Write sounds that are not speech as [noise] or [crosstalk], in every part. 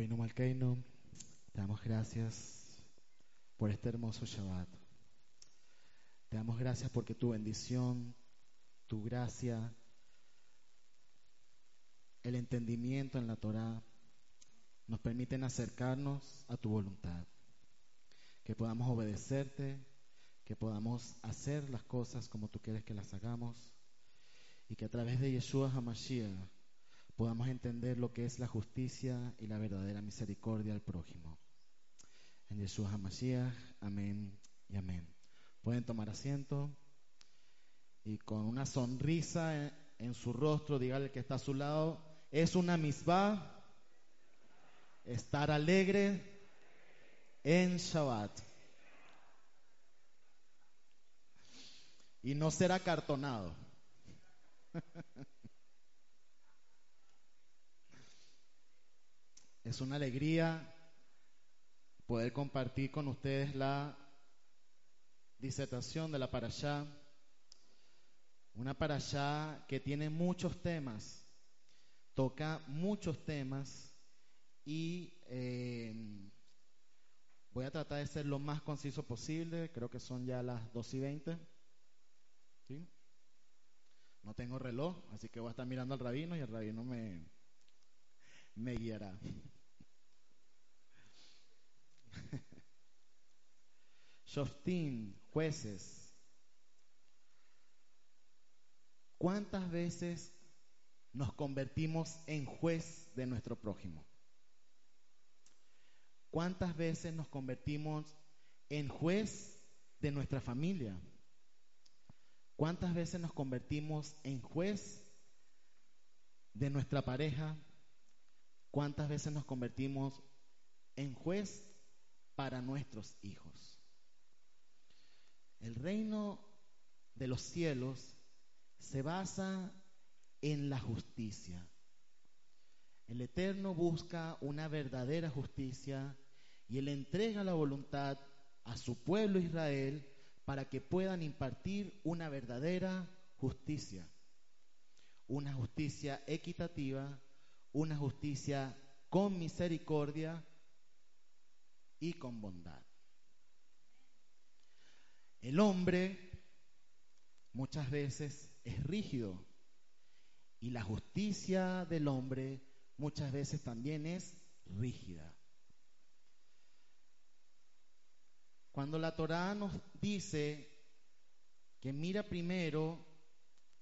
Abinu Malkeino, te damos gracias por este hermoso Shabbat. Te damos gracias porque tu bendición, tu gracia, el entendimiento en la Torah nos permiten acercarnos a tu voluntad. Que podamos obedecerte, que podamos hacer las cosas como tú quieres que las hagamos y que a través de Yeshua HaMashiach podamos entender lo que es la justicia y la verdadera misericordia al prójimo. En Yeshua HaMashiach, amén y amén. Pueden tomar asiento y con una sonrisa en, su rostro, dígale que está a su lado, es una misbah estar alegre en Shabbat. Y no ser acartonado. [laughs] Es una alegría poder compartir con ustedes la disertación de la parashá. Una parashá que tiene muchos temas, toca muchos temas y eh, voy a tratar de ser lo más conciso posible. Creo que son ya las 2 y 20. ¿Sí? No tengo reloj, así que voy a estar mirando al rabino y el rabino me, me guiará. Shoftim, jueces. ¿Cuántas veces nos convertimos en juez de nuestro prójimo? ¿Cuántas veces nos convertimos en juez de nuestra familia? ¿Cuántas veces nos convertimos en juez de nuestra pareja? ¿Cuántas veces nos convertimos en juez para nuestros hijos? El reino de los cielos se basa en la justicia. El Eterno busca una verdadera justicia y Él entrega la voluntad a su pueblo Israel para que puedan impartir una verdadera justicia. Una justicia equitativa, una justicia con misericordia y con bondad. El hombre muchas veces es rígido y la justicia del hombre muchas veces también es rígida. Cuando la Torá nos dice que mira primero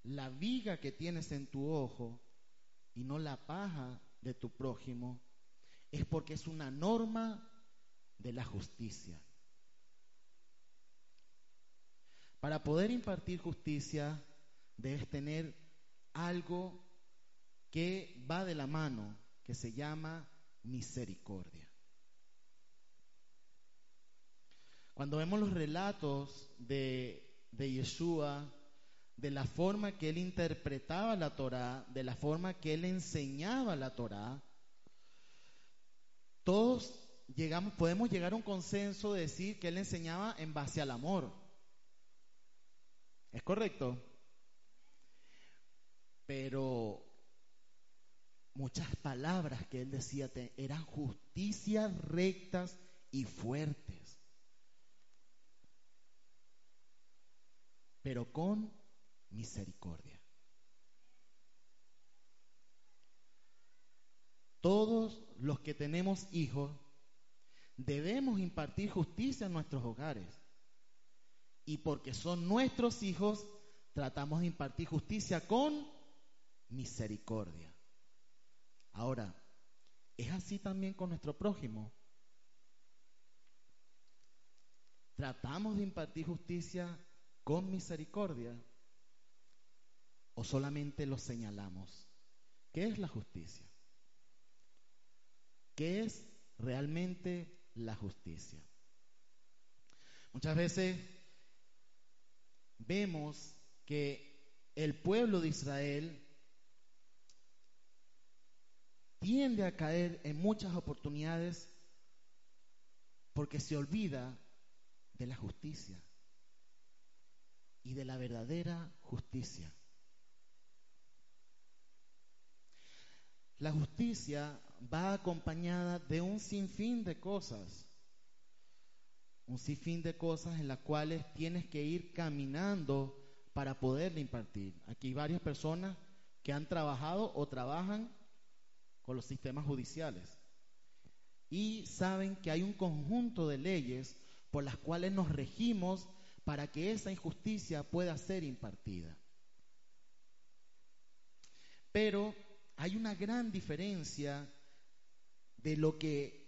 la viga que tienes en tu ojo y no la paja de tu prójimo, es porque es una norma de la justicia. Para poder impartir justicia debes tener algo que va de la mano, que se llama misericordia. Cuando vemos los relatos de, de Yeshua, de la forma que él interpretaba la Torah, de la forma que él enseñaba la Torah, todos llegamos, podemos llegar a un consenso de decir que él enseñaba en base al amor. ¿Es correcto? Pero muchas palabras que él decía eran justicias rectas y fuertes. Pero con misericordia. Todos los que tenemos hijos debemos impartir justicia en nuestros hogares. Y porque son nuestros hijos, tratamos de impartir justicia con misericordia. Ahora, ¿es así también con nuestro prójimo? ¿Tratamos de impartir justicia con misericordia? ¿O solamente lo señalamos? ¿Qué es la justicia? ¿Qué es realmente la justicia. Muchas veces vemos que el pueblo de Israel tiende a caer en muchas oportunidades porque se olvida de la justicia y de la verdadera justicia. La justicia va acompañada de un sinfín de cosas. Un sinfín de cosas en las cuales tienes que ir caminando para poderle impartir. Aquí hay varias personas que han trabajado o trabajan con los sistemas judiciales y saben que hay un conjunto de leyes por las cuales nos regimos para que esa injusticia pueda ser impartida. Pero hay una gran diferencia de lo que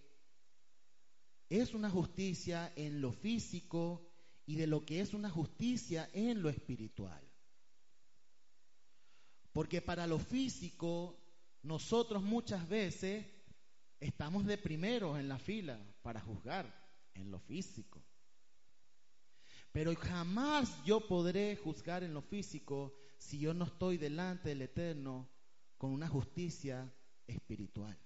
es una justicia en lo físico y de lo que es una justicia en lo espiritual. Porque para lo físico, nosotros muchas veces estamos de primeros en la fila para juzgar en lo físico. Pero jamás yo podré juzgar en lo físico si yo no estoy delante del Eterno con una justicia espiritual.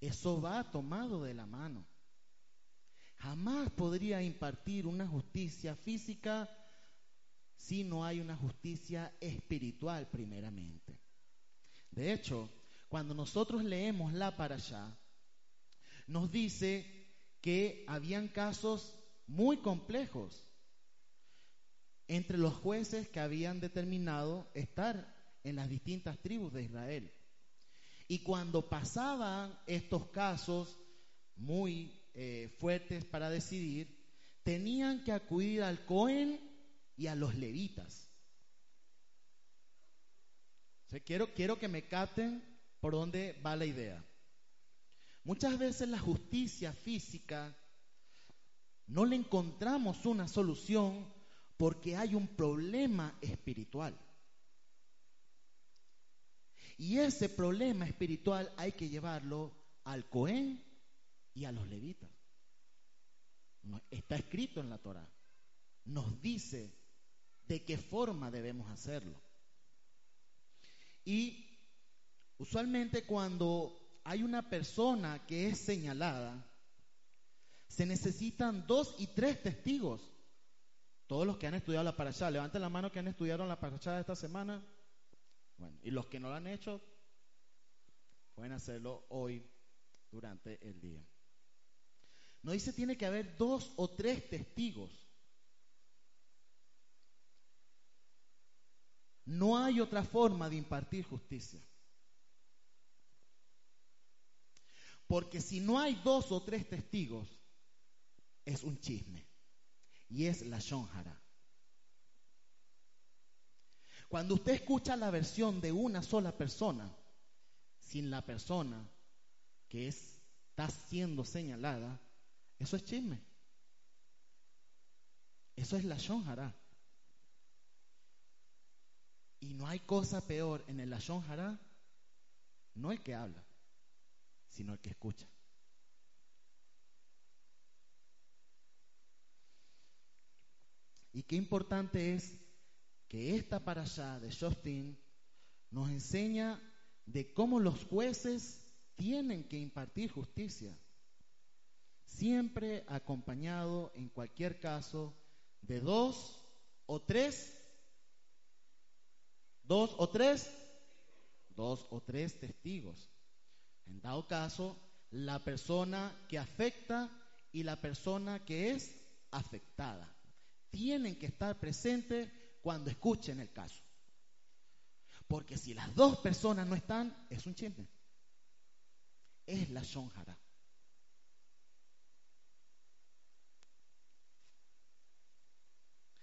Eso va tomado de la mano. Jamás podría impartir una justicia física si no hay una justicia espiritual primeramente. De hecho, cuando nosotros leemos la para allá, nos dice que habían casos muy complejos entre los jueces que habían determinado estar en las distintas tribus de Israel. Y cuando pasaban estos casos muy eh, fuertes para decidir, tenían que acudir al Cohen y a los levitas. quiero, quiero que me capten por dónde va la idea. Muchas veces la justicia física no le encontramos una solución porque hay un problema espiritual. Y ese problema espiritual hay que llevarlo al Cohen y a los levitas. Está escrito en la Torah. Nos dice de qué forma debemos hacerlo. Y usualmente cuando hay una persona que es señalada, se necesitan dos y tres testigos. Todos los que han estudiado la parashá, levanten la mano que han estudiado la parashá esta semana. Bueno, y los que no lo han hecho, pueden hacerlo hoy durante el día. No dice tiene que haber dos o tres testigos. No hay otra forma de impartir justicia. Porque si no hay dos o tres testigos, es un chisme. Y es la shonjara. Cuando usted escucha la versión de una sola persona, sin la persona que está siendo señalada, eso es chisme. Eso es la shonjara. Y no hay cosa peor en el Lashon no el que habla, sino el que escucha. Y qué importante es que esta allá de Shoftin nos enseña de cómo los jueces tienen que impartir justicia, siempre acompañado en cualquier caso de dos o tres, dos o tres, dos o tres testigos. En dado caso, la persona que afecta y la persona que es afectada tienen que estar presentes cuando escuchen el caso. Porque si las dos personas no están, es un chisme. Es la shonjara.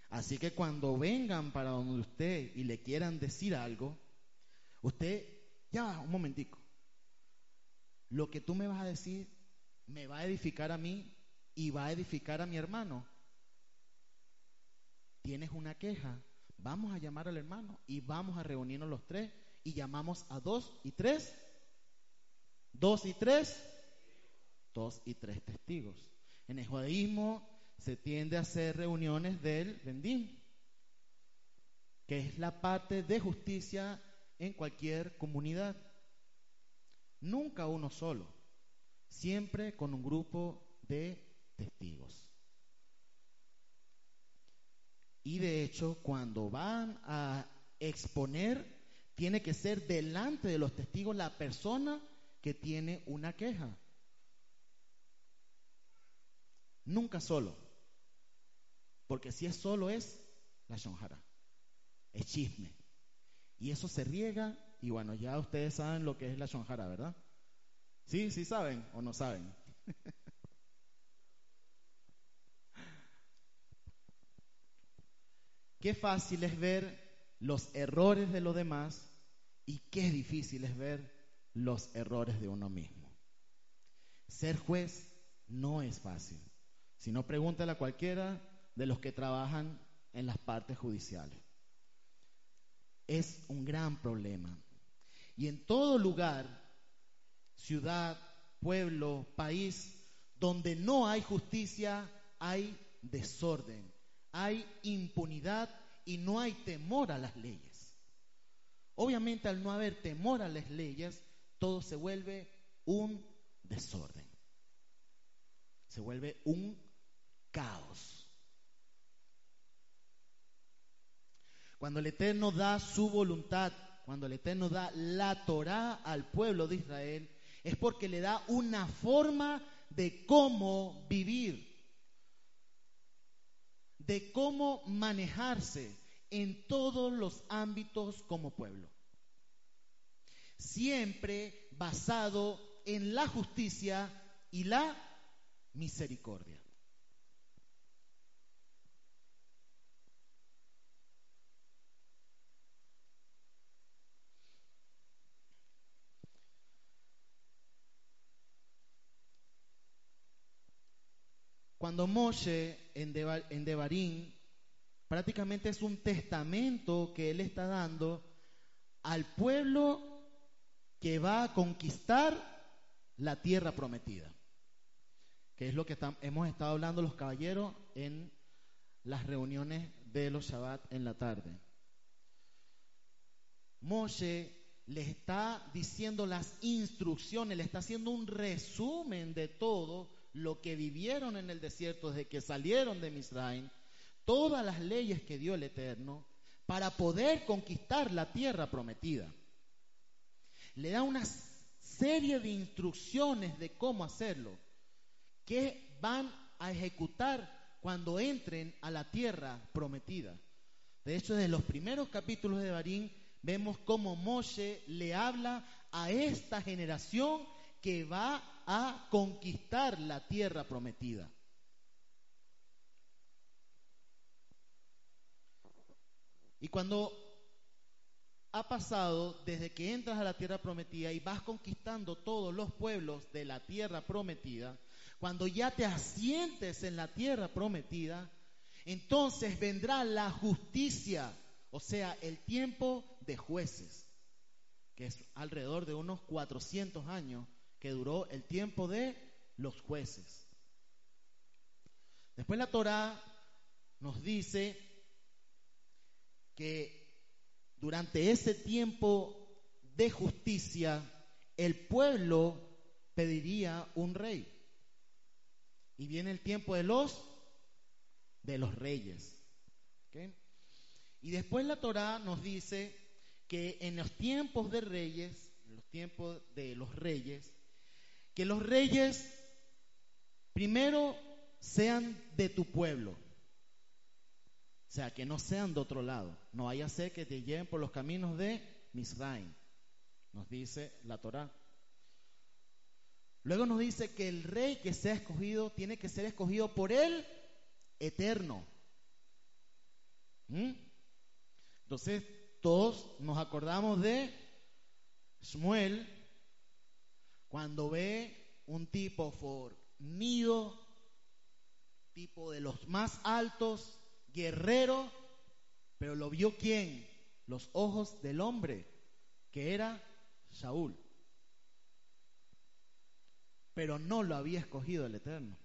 Así que cuando vengan para donde usted y le quieran decir algo, usted, ya, un momentico. Lo que tú me vas a decir me va a edificar a mí y va a edificar a mi hermano. Tienes una queja, Vamos a llamar al hermano y vamos a reunirnos los tres y llamamos a dos y tres. Dos y tres. Dos y tres testigos. En el judaísmo se tiende a hacer reuniones del bendín, que es la parte de justicia en cualquier comunidad. Nunca uno solo, siempre con un grupo de testigos. Y de hecho, cuando van a exponer, tiene que ser delante de los testigos la persona que tiene una queja. Nunca solo. Porque si es solo es la shonjara. Es chisme. Y eso se riega y bueno, ya ustedes saben lo que es la shonjara, ¿verdad? Sí, sí saben o no saben. [laughs] Qué fácil es ver los errores de los demás y qué difícil es ver los errores de uno mismo. Ser juez no es fácil. Si no, pregúntale a cualquiera de los que trabajan en las partes judiciales. Es un gran problema. Y en todo lugar, ciudad, pueblo, país, donde no hay justicia, hay desorden, hay impunidad y no hay temor a las leyes. Obviamente al no haber temor a las leyes, todo se vuelve un desorden. Se vuelve un caos. Cuando el Eterno da su voluntad, cuando el Eterno da la Torah al pueblo de Israel, es porque le da una forma de cómo vivir, de cómo manejarse en todos los ámbitos como pueblo. Siempre basado en la justicia y la misericordia. Cuando Moshe en, Devarim prácticamente es un testamento que él está dando al pueblo que va a conquistar la tierra prometida, que es lo que hemos estado hablando los caballeros en las reuniones de los Shabbat en la tarde. Moshe le está diciendo las instrucciones, le está haciendo un resumen de todo lo que vivieron en el desierto desde que salieron de Misraim, todas las leyes que dio el Eterno, para poder conquistar la tierra prometida. Le da una serie de instrucciones de cómo hacerlo, que van a ejecutar cuando entren a la tierra prometida. De hecho, desde los primeros capítulos de Barín vemos cómo Moshe le habla a esta generación que va a conquistar la tierra prometida. Y cuando ha pasado desde que entras a la tierra prometida y vas conquistando todos los pueblos de la tierra prometida, cuando ya te asientes en la tierra prometida, entonces vendrá la justicia, o sea, el tiempo de jueces, que es alrededor de unos 400 años que duró el tiempo de los jueces. Después la Torá nos dice que durante ese tiempo de justicia el pueblo pediría un rey. Y viene el tiempo de los de los reyes. Y después la Torá nos dice que en los tiempos de reyes, en los tiempos de los reyes, que los reyes primero sean de tu pueblo. O sea, que no sean de otro lado. No vaya a ser que te lleven por los caminos de Misraim. Nos dice la Torá. Luego nos dice que el rey que sea escogido tiene que ser escogido por el eterno. ¿Mm? Entonces, todos nos acordamos de Shmuel, cuando ve un tipo fornido, tipo de los más altos, guerrero, pero lo vio quién? Los ojos del hombre, que era Saúl. Pero no lo había escogido el Eterno.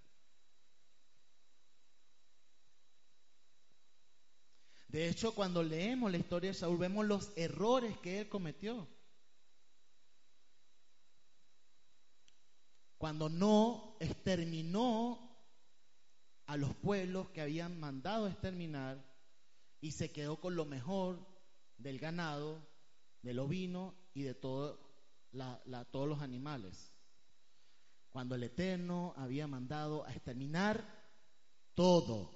De hecho, cuando leemos la historia de Saúl, vemos los errores que él cometió. Cuando no exterminó a los pueblos que habían mandado exterminar y se quedó con lo mejor del ganado del ovino y de todo todos los animales. Cuando el Eterno había mandado a exterminar todo.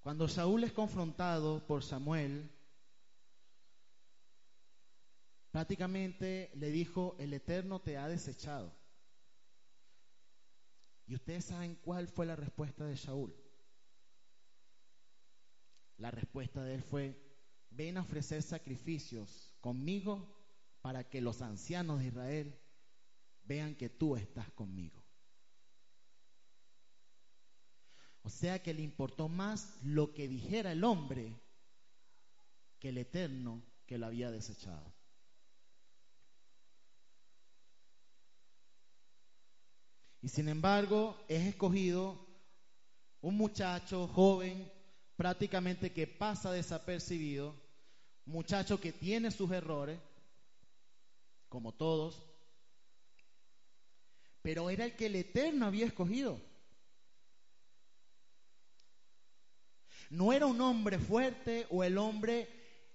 Cuando Saúl es confrontado por Samuel, prácticamente le dijo, el Eterno te ha desechado. Y ustedes saben cuál fue la respuesta de Saúl. La respuesta de él fue, ven a ofrecer sacrificios conmigo para que los ancianos de Israel vean que tú estás conmigo. O sea que le importó más lo que dijera el hombre que el eterno que lo había desechado. Y sin embargo es escogido un muchacho joven prácticamente que pasa desapercibido, muchacho que tiene sus errores, como todos, pero era el que el Eterno había escogido. No era un hombre fuerte o el hombre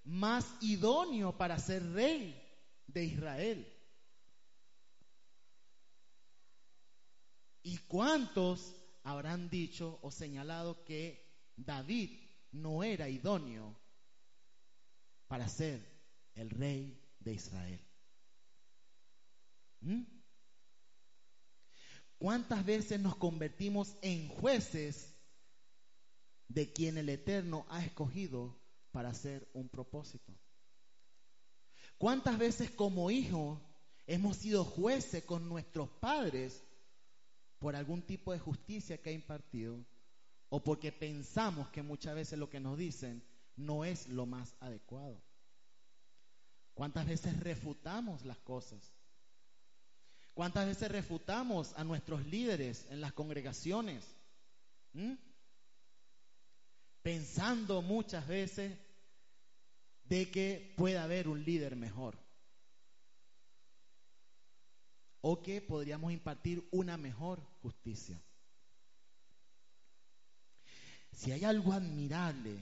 más idóneo para ser rey de Israel. ¿Y cuántos habrán dicho o señalado que David no era idóneo para ser el rey de Israel. ¿Mm? ¿Cuántas veces nos convertimos en jueces de quien el Eterno ha escogido para hacer un propósito? ¿Cuántas veces como hijos hemos sido jueces con nuestros padres por algún tipo de justicia que ha impartido? o porque pensamos que muchas veces lo que nos dicen no es lo más adecuado. ¿Cuántas veces refutamos las cosas? ¿Cuántas veces refutamos a nuestros líderes en las congregaciones? ¿Mm? Pensando muchas veces de que puede haber un líder mejor. O que podríamos impartir una mejor justicia. Si hay algo admirable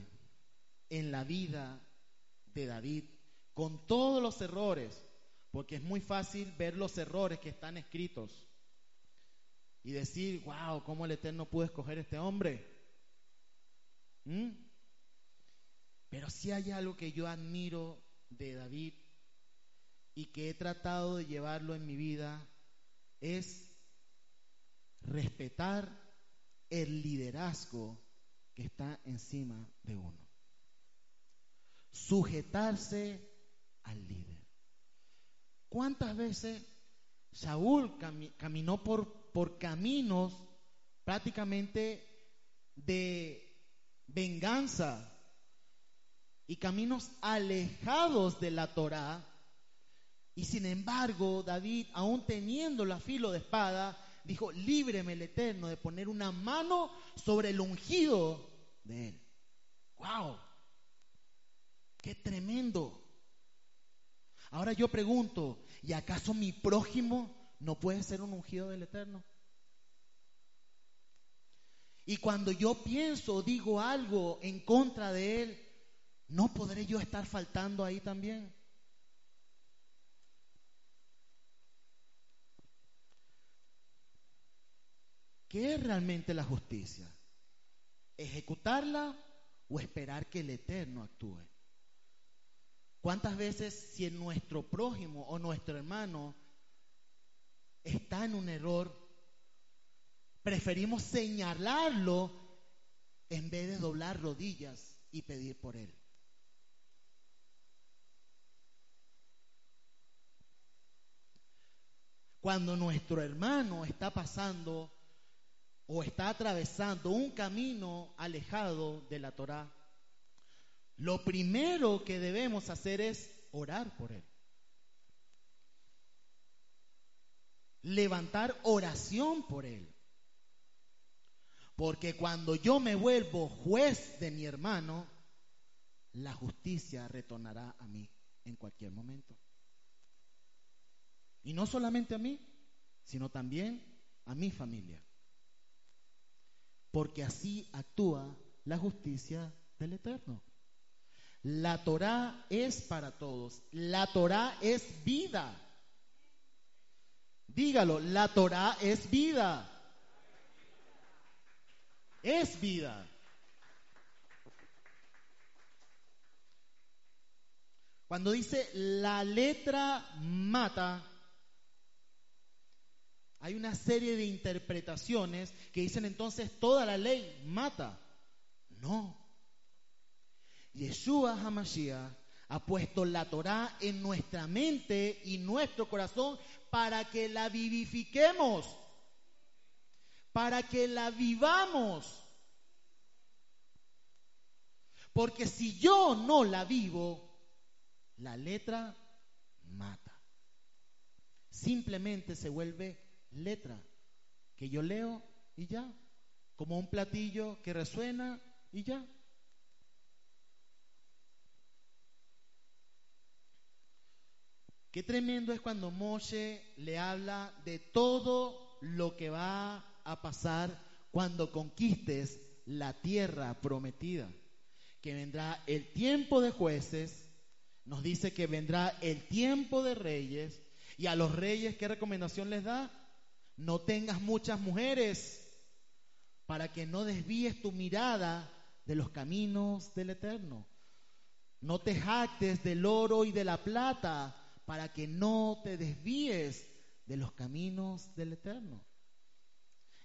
en la vida de David, con todos los errores, porque es muy fácil ver los errores que están escritos y decir, wow, ¿cómo el Eterno pudo escoger este hombre? ¿Mm? Pero si hay algo que yo admiro de David y que he tratado de llevarlo en mi vida, es respetar el liderazgo que está encima de uno. Sujetarse al líder. ¿Cuántas veces Saúl caminó por, por caminos prácticamente de venganza y caminos alejados de la Torá? Y sin embargo, David, aún teniendo la filo de espada, dijo, líbreme el Eterno de poner una mano sobre el ungido de él. ¡Wow! ¡Qué tremendo! Ahora yo pregunto, ¿y acaso mi prójimo no puede ser un ungido del Eterno? Y cuando yo pienso, digo algo en contra de él, ¿no podré yo estar faltando ahí también? ¿Qué es realmente la justicia? ¿Ejecutarla o esperar que el Eterno actúe? ¿Cuántas veces si nuestro prójimo o nuestro hermano está en un error, preferimos señalarlo en vez de doblar rodillas y pedir por él? Cuando nuestro hermano está pasando o está atravesando un camino alejado de la Torá, lo primero que debemos hacer es orar por él. Levantar oración por él. Porque cuando yo me vuelvo juez de mi hermano, la justicia retornará a mí en cualquier momento. Y no solamente a mí, sino también a mi familia porque así actúa la justicia del Eterno. La Torah es para todos. La Torah es vida. Dígalo, la Torah es vida. Es vida. Cuando dice la letra mata, hay una serie de interpretaciones que dicen entonces toda la ley mata. No. Yeshua HaMashiach ha puesto la Torah en nuestra mente y nuestro corazón para que la vivifiquemos, para que la vivamos. Porque si yo no la vivo, la letra mata. Simplemente se vuelve letra que yo leo y ya, como un platillo que resuena y ya. Qué tremendo es cuando Moshe le habla de todo lo que va a pasar cuando conquistes la tierra prometida. Que vendrá el tiempo de jueces, nos dice que vendrá el tiempo de reyes, y a los reyes, ¿qué recomendación les da? No tengas muchas mujeres para que no desvíes tu mirada de los caminos del Eterno. No te jactes del oro y de la plata para que no te desvíes de los caminos del Eterno.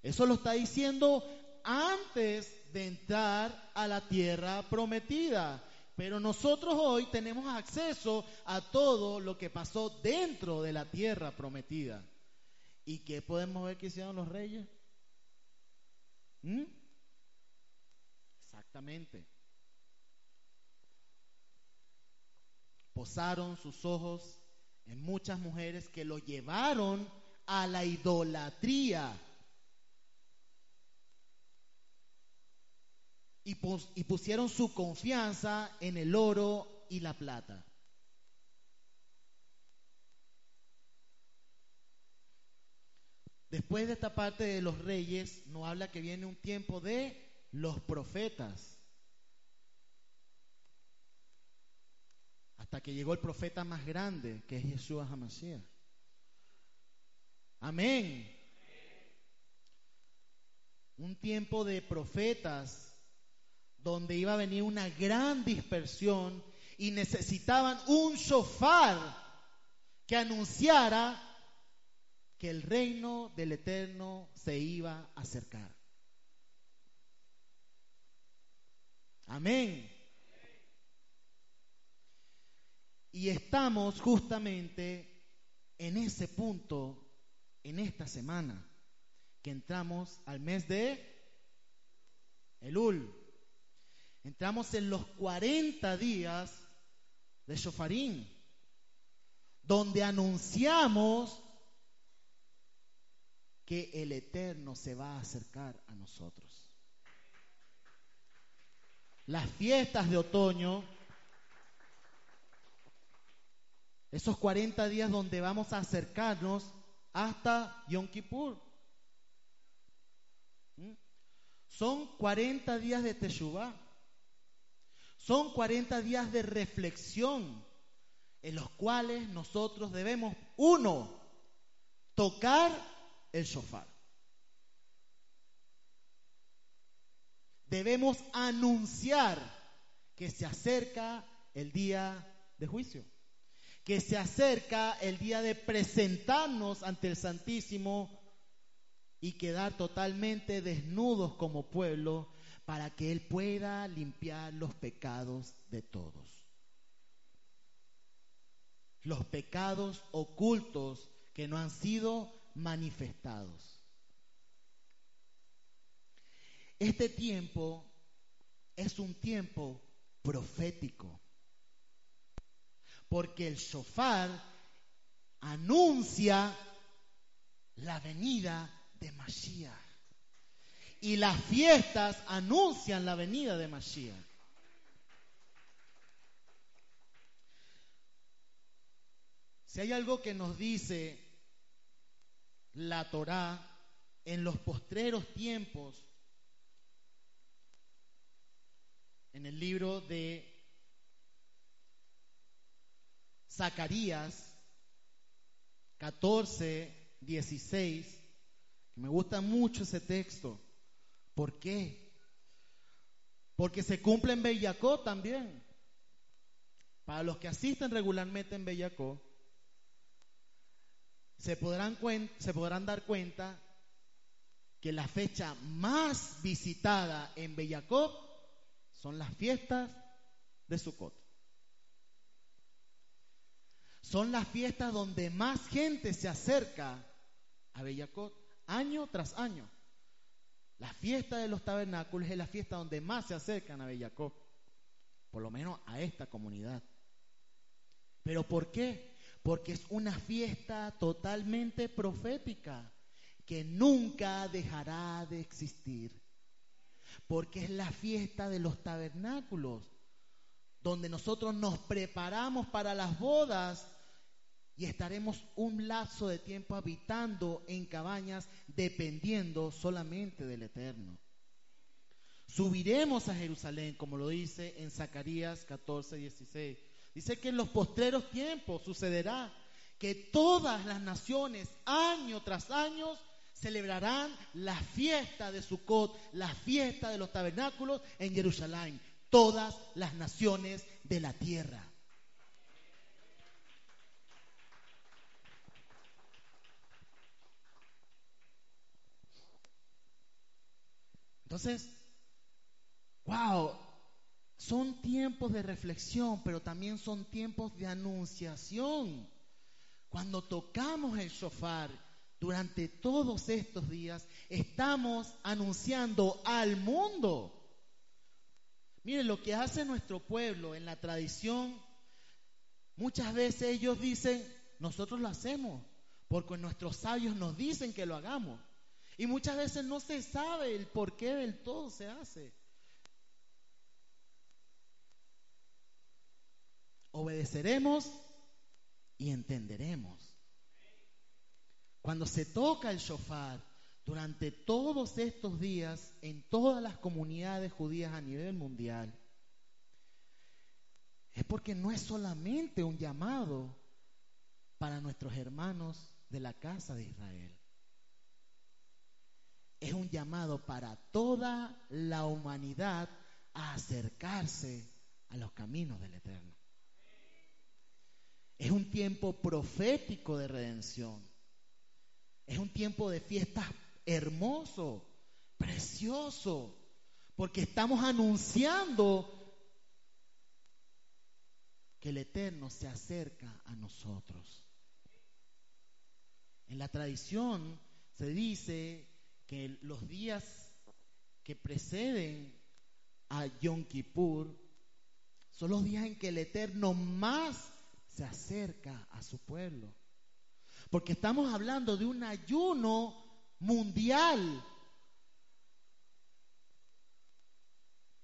Eso lo está diciendo antes de entrar a la tierra prometida. Pero nosotros hoy tenemos acceso a todo lo que pasó dentro de la tierra prometida. ¿Y qué podemos ver que hicieron los reyes? ¿Mm? Exactamente. Posaron sus ojos en muchas mujeres que lo llevaron a la idolatría. Y, y, pusieron su confianza en el oro y la plata. Después de esta parte de los reyes, nos habla que viene un tiempo de los profetas. hasta que llegó el profeta más grande, que es Jesús Hamashiach. Amén. Un tiempo de profetas donde iba a venir una gran dispersión y necesitaban un shofar que anunciara que el reino del Eterno se iba a acercar. Amén. Y estamos justamente en ese punto en esta semana que entramos al mes de Elul. Entramos en los 40 días de Shofarín, donde anunciamos que el Eterno se va a acercar a nosotros. Las fiestas de otoño Esos 40 días donde vamos a acercarnos hasta Yom Kippur. ¿Mm? Son 40 días de Teshuvah. Son 40 días de reflexión en los cuales nosotros debemos, uno, tocar el shofar. Debemos anunciar que se acerca el día de juicio que se acerca el día de presentarnos ante el Santísimo y quedar totalmente desnudos como pueblo para que Él pueda limpiar los pecados de todos. Los pecados ocultos que no han sido manifestados. Este tiempo es un tiempo profético porque el shofar anuncia la venida de Mashiach. Y las fiestas anuncian la venida de Mashiach. Si hay algo que nos dice la Torá en los postreros tiempos, en el libro de Zacarías 14, 16. Me gusta mucho ese texto. ¿Por qué? Porque se cumple en Bellacó también. Para los que asisten regularmente en Bellacó, se podrán, se podrán dar cuenta que la fecha más visitada en Bellacó son las fiestas de Sucot. Son las fiestas donde más gente se acerca a Bellacot año tras año. La fiesta de los tabernáculos es la fiesta donde más se acercan a Bellacot, por lo menos a esta comunidad. ¿Pero por qué? Porque es una fiesta totalmente profética que nunca dejará de existir. Porque es la fiesta de los tabernáculos, donde nosotros nos preparamos para las bodas y estaremos un lapso de tiempo habitando en cabañas dependiendo solamente del Eterno. Subiremos a Jerusalén, como lo dice en Zacarías 14, 16. Dice que en los postreros tiempos sucederá que todas las naciones, año tras año, celebrarán la fiesta de Sukkot, la fiesta de los tabernáculos en Jerusalén. Todas las naciones de la tierra. Entonces, wow, son tiempos de reflexión, pero también son tiempos de anunciación. Cuando tocamos el shofar durante todos estos días, estamos anunciando al mundo. Miren, lo que hace nuestro pueblo en la tradición, muchas veces ellos dicen, nosotros lo hacemos, porque nuestros sabios nos dicen que lo hagamos. Y muchas veces no se sabe el por qué del todo se hace. Obedeceremos y entenderemos. Cuando se toca el shofar durante todos estos días en todas las comunidades judías a nivel mundial, es porque no es solamente un llamado para nuestros hermanos de la casa de Israel. Es un llamado para toda la humanidad a acercarse a los caminos del Eterno. Es un tiempo profético de redención. Es un tiempo de fiesta hermoso, precioso, porque estamos anunciando que el Eterno se acerca a nosotros. En la tradición se dice que los días que preceden a Yom Kippur son los días en que el Eterno más se acerca a su pueblo. Porque estamos hablando de un ayuno mundial.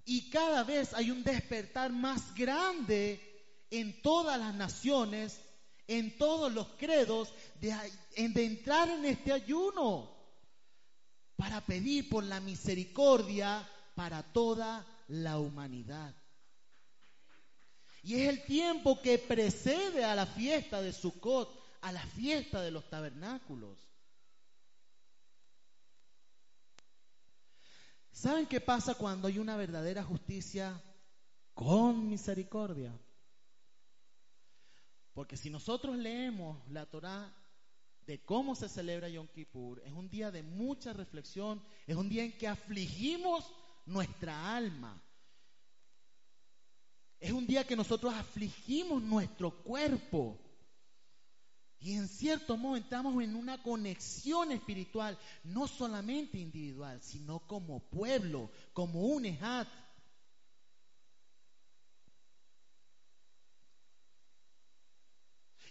Y cada vez hay un despertar más grande en todas las naciones, en todos los credos, de, entrar en este ayuno para pedir por la misericordia para toda la humanidad. Y es el tiempo que precede a la fiesta de Sukkot, a la fiesta de los tabernáculos. ¿Saben qué pasa cuando hay una verdadera justicia con misericordia? Porque si nosotros leemos la Torá de cómo se celebra Yom Kippur, es un día de mucha reflexión, es un día en que afligimos nuestra alma, es un día que nosotros afligimos nuestro cuerpo. Y en cierto modo entramos en una conexión espiritual, no solamente individual, sino como pueblo, como un ejat.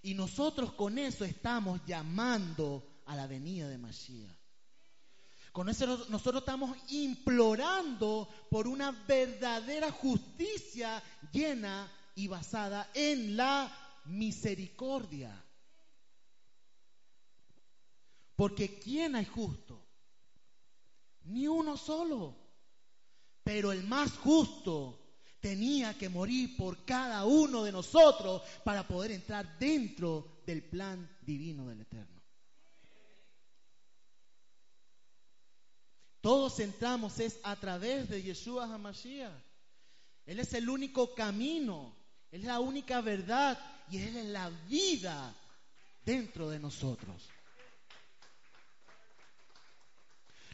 Y nosotros con eso estamos llamando a la venida de Mashiach. Con eso nosotros estamos implorando por una verdadera justicia llena y basada en la misericordia. Porque ¿quién hay justo? Ni uno solo. Pero el más justo tenía que morir por cada uno de nosotros para poder entrar dentro del plan divino del Eterno. Todos entramos es a través de Yeshua HaMashiach. Él es el único camino, Él es la única verdad y Él es la vida dentro de nosotros.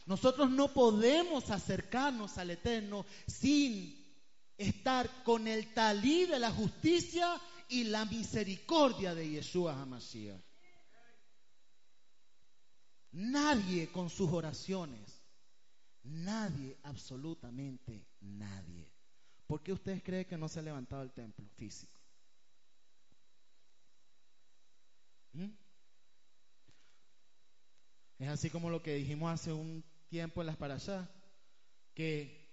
Nosotros no podemos acercarnos al Eterno sin estar con el talí de la justicia y la misericordia de Yeshua HaMashiach. Nadie con sus oraciones, nadie, absolutamente nadie. ¿Por qué ustedes creen que no se ha levantado el templo físico? ¿Mm? Es así como lo que dijimos hace un tiempo en las para allá, que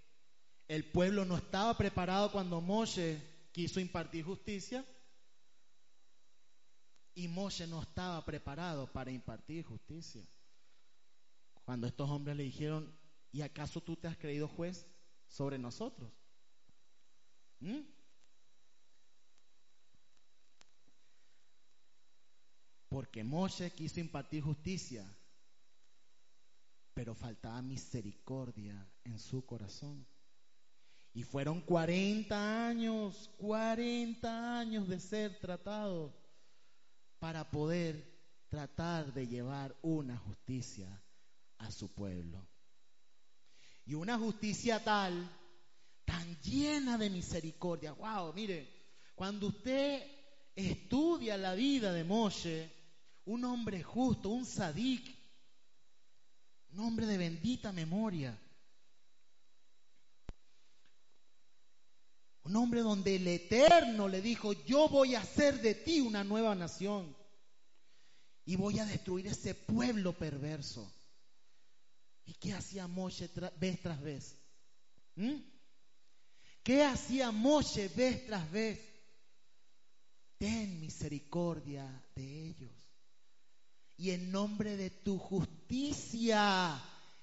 el pueblo no estaba preparado cuando Moshe quiso impartir justicia y Moshe no estaba preparado para impartir justicia. Cuando estos hombres le dijeron, ¿y acaso tú te has creído juez sobre nosotros? ¿Mm? Porque Moshe quiso impartir justicia, pero faltaba misericordia en su corazón. Y fueron 40 años, 40 años de ser tratado para poder tratar de llevar una justicia a su pueblo. Y una justicia tal, tan llena de misericordia. Wow, mire, cuando usted estudia la vida de Moshe, un hombre justo, un sadik, un hombre de bendita memoria, Un hombre donde el Eterno le dijo, yo voy a hacer de ti una nueva nación. Y voy a destruir ese pueblo perverso. ¿Y qué hacía Moshe vez tras vez? ¿Mm? ¿Qué hacía Moshe vez tras vez? Ten misericordia de ellos. Y en nombre de tu justicia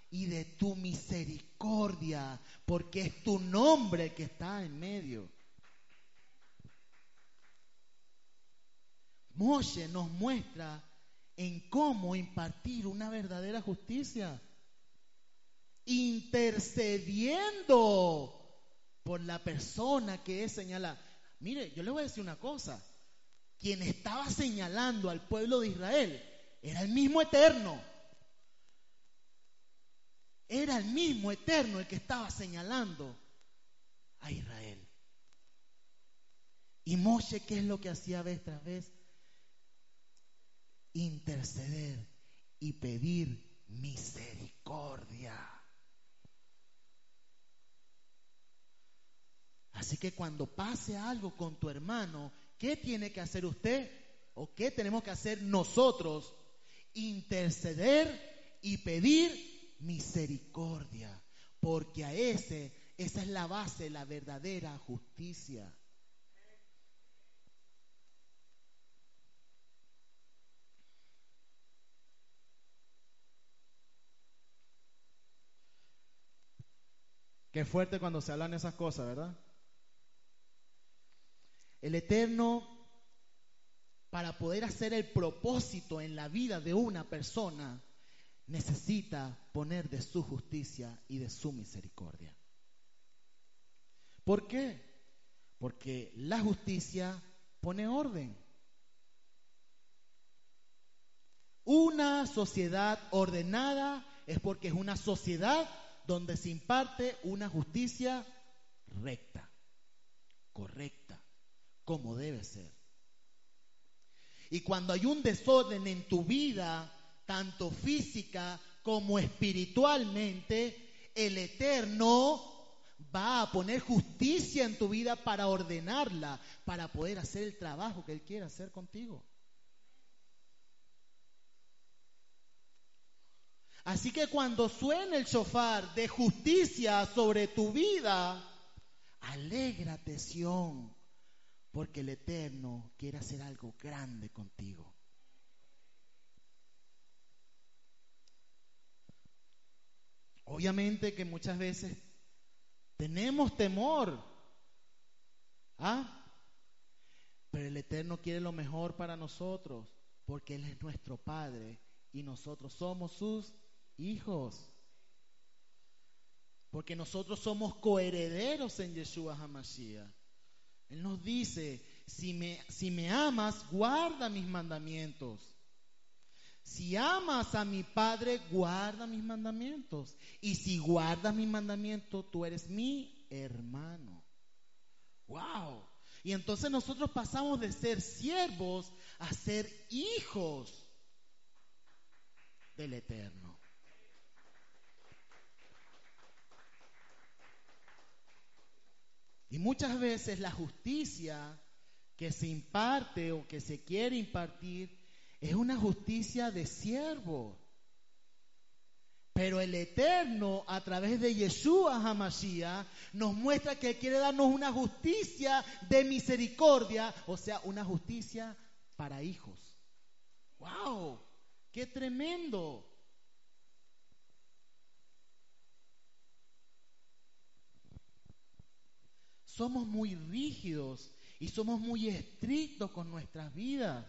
y de tu misericordia, porque es tu nombre que está en medio. Moshe nos muestra en cómo impartir una verdadera justicia, intercediendo por la persona que es señalada. Mire, yo le voy a decir una cosa, quien estaba señalando al pueblo de Israel era el mismo eterno. Era el mismo eterno el que estaba señalando a Israel. Y Moshe, ¿qué es lo que hacía vez tras vez? Interceder y pedir misericordia. Así que cuando pase algo con tu hermano, ¿qué tiene que hacer usted? ¿O qué tenemos que hacer nosotros? Interceder y pedir misericordia, porque a ese, esa es la base, la verdadera justicia. Qué fuerte cuando se hablan esas cosas, ¿verdad? El Eterno, para poder hacer el propósito en la vida de una persona, necesita poner de su justicia y de su misericordia. ¿Por qué? Porque la justicia pone orden. Una sociedad ordenada es porque es una sociedad donde se imparte una justicia recta, correcta, como debe ser. Y cuando hay un desorden en tu vida, tanto física como espiritualmente, el Eterno va a poner justicia en tu vida para ordenarla, para poder hacer el trabajo que Él quiere hacer contigo. Así que cuando suene el shofar de justicia sobre tu vida, alégrate, Sión, porque el Eterno quiere hacer algo grande contigo. Obviamente que muchas veces tenemos temor ¿Ah? Pero el Eterno quiere lo mejor para nosotros, porque Él es nuestro Padre y nosotros somos sus hijos. Porque nosotros somos coherederos en Yeshua HaMashiach. Él nos dice, si me, si me amas, guarda mis mandamientos. Si amas a mi Padre, guarda mis mandamientos. Y si guardas mis mandamientos, tú eres mi hermano. ¡Wow! Y entonces nosotros pasamos de ser siervos a ser hijos del Eterno. Y muchas veces la justicia que se imparte o que se quiere impartir es una justicia de siervo. Pero el Eterno, a través de Yeshua Hamashiach, nos muestra que quiere darnos una justicia de misericordia, o sea, una justicia para hijos. ¡Wow! ¡Qué tremendo! Somos muy rígidos y somos muy estrictos con nuestras vidas.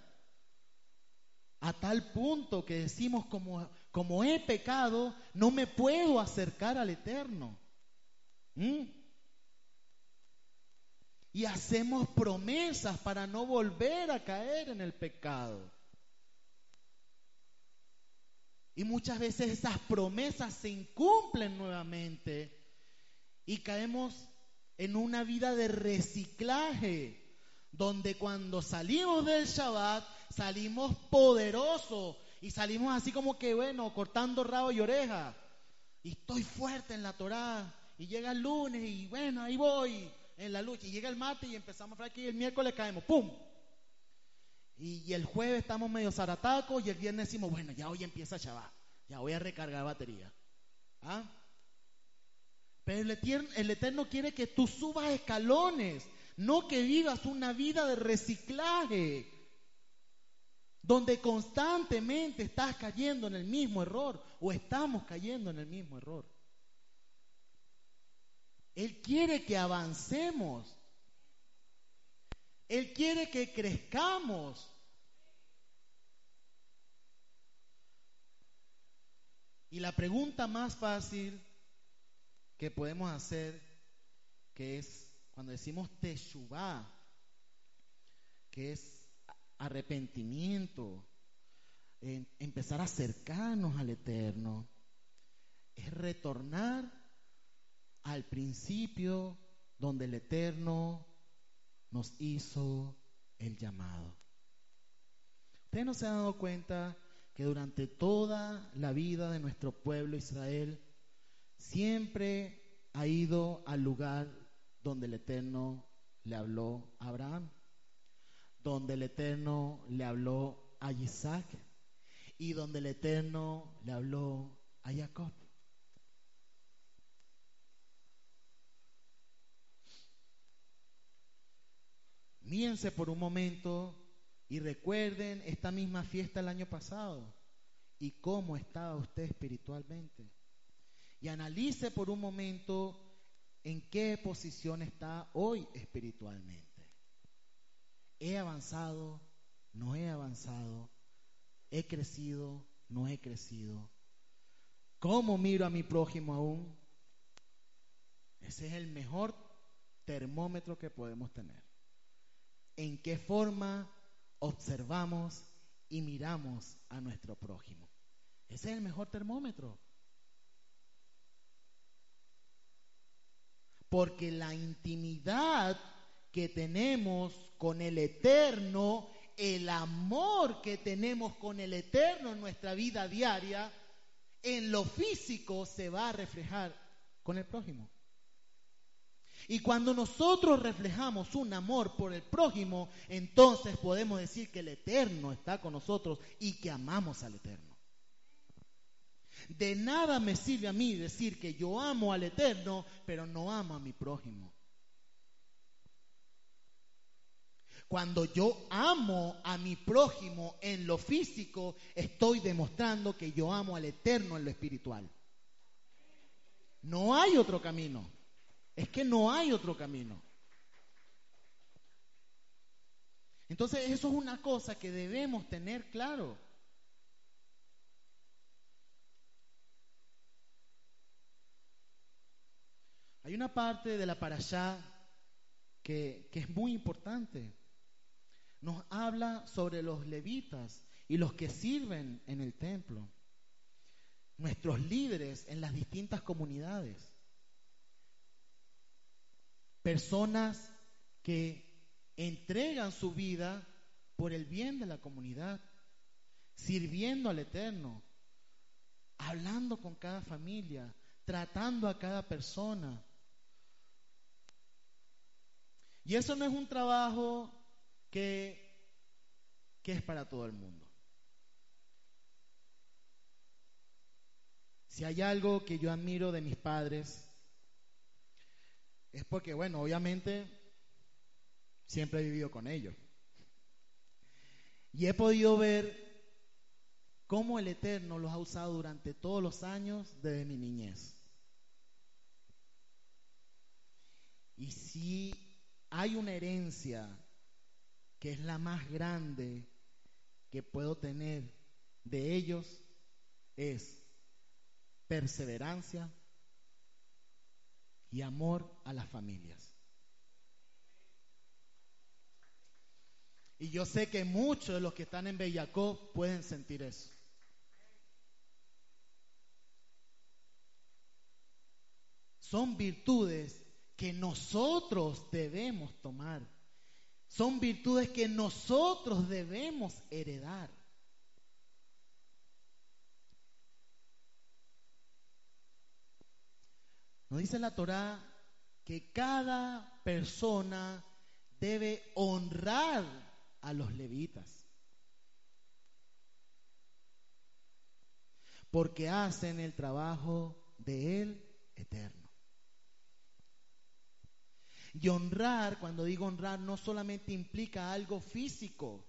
A tal punto que decimos como, como he pecado, no me puedo acercar al Eterno. ¿Mm? Y hacemos promesas para no volver a caer en el pecado. Y muchas veces esas promesas se incumplen nuevamente y caemos en una vida de reciclaje, donde cuando salimos del Shabbat salimos poderosos y salimos así como que, bueno, cortando rabo y oreja. Y estoy fuerte en la Torá. Y llega el lunes y bueno, ahí voy en la lucha. Y llega el martes y empezamos a aquí y el miércoles caemos, ¡pum! Y, el jueves estamos medio zaratacos y el viernes decimos, bueno, ya hoy empieza Shabbat. Ya voy a recargar batería. ¿Ah? Pero el eterno, quiere que tú subas escalones, no que vivas una vida de reciclaje, donde constantemente estás cayendo en el mismo error o estamos cayendo en el mismo error. Él quiere que avancemos. Él quiere que crezcamos. Y la pregunta más fácil que podemos hacer, que es cuando decimos Teshuvah, que es arrepentimiento, empezar a acercarnos al Eterno, es retornar al principio donde el Eterno nos hizo el llamado. Usted no se ha dado cuenta que durante toda la vida de nuestro pueblo Israel, siempre ha ido al lugar donde el Eterno le habló a Abraham, donde el Eterno le habló a Isaac y donde el Eterno le habló a Jacob. Mírense por un momento y recuerden esta misma fiesta el año pasado y cómo estaba usted espiritualmente y analice por un momento en qué posición está hoy espiritualmente. ¿He avanzado? ¿No he avanzado? ¿He crecido? ¿No he crecido? ¿Cómo miro a mi prójimo aún? Ese es el mejor termómetro que podemos tener. ¿En qué forma observamos y miramos a nuestro prójimo? Ese es el mejor termómetro. Porque la intimidad que tenemos con el Eterno, el amor que tenemos con el Eterno en nuestra vida diaria, en lo físico se va a reflejar con el prójimo. Y cuando nosotros reflejamos un amor por el prójimo, entonces podemos decir que el Eterno está con nosotros y que amamos al Eterno. De nada me sirve a mí decir que yo amo al Eterno, pero no amo a mi prójimo. Cuando yo amo a mi prójimo en lo físico, estoy demostrando que yo amo al Eterno en lo espiritual. No hay otro camino. Es que no hay otro camino. Entonces eso es una cosa que debemos tener claro. Hay una parte de la parashá que, que es muy importante. Nos habla sobre los levitas y los que sirven en el templo, nuestros líderes en las distintas comunidades, personas que entregan su vida por el bien de la comunidad, sirviendo al Eterno, hablando con cada familia, tratando a cada persona. Y eso no es un trabajo que, que es para todo el mundo. Si hay algo que yo admiro de mis padres, es porque, bueno, obviamente siempre he vivido con ellos. Y he podido ver cómo el Eterno los ha usado durante todos los años desde mi niñez. Y si hay una herencia que es la más grande que puedo tener de ellos, es perseverancia y amor a las familias. Y yo sé que muchos de los que están en Bellacó pueden sentir eso. Son virtudes que nosotros debemos tomar. Son virtudes que nosotros debemos heredar. Nos dice la Torá que cada persona debe honrar a los levitas. Porque hacen el trabajo de Él eterno. Y honrar, cuando digo honrar, no solamente implica algo físico,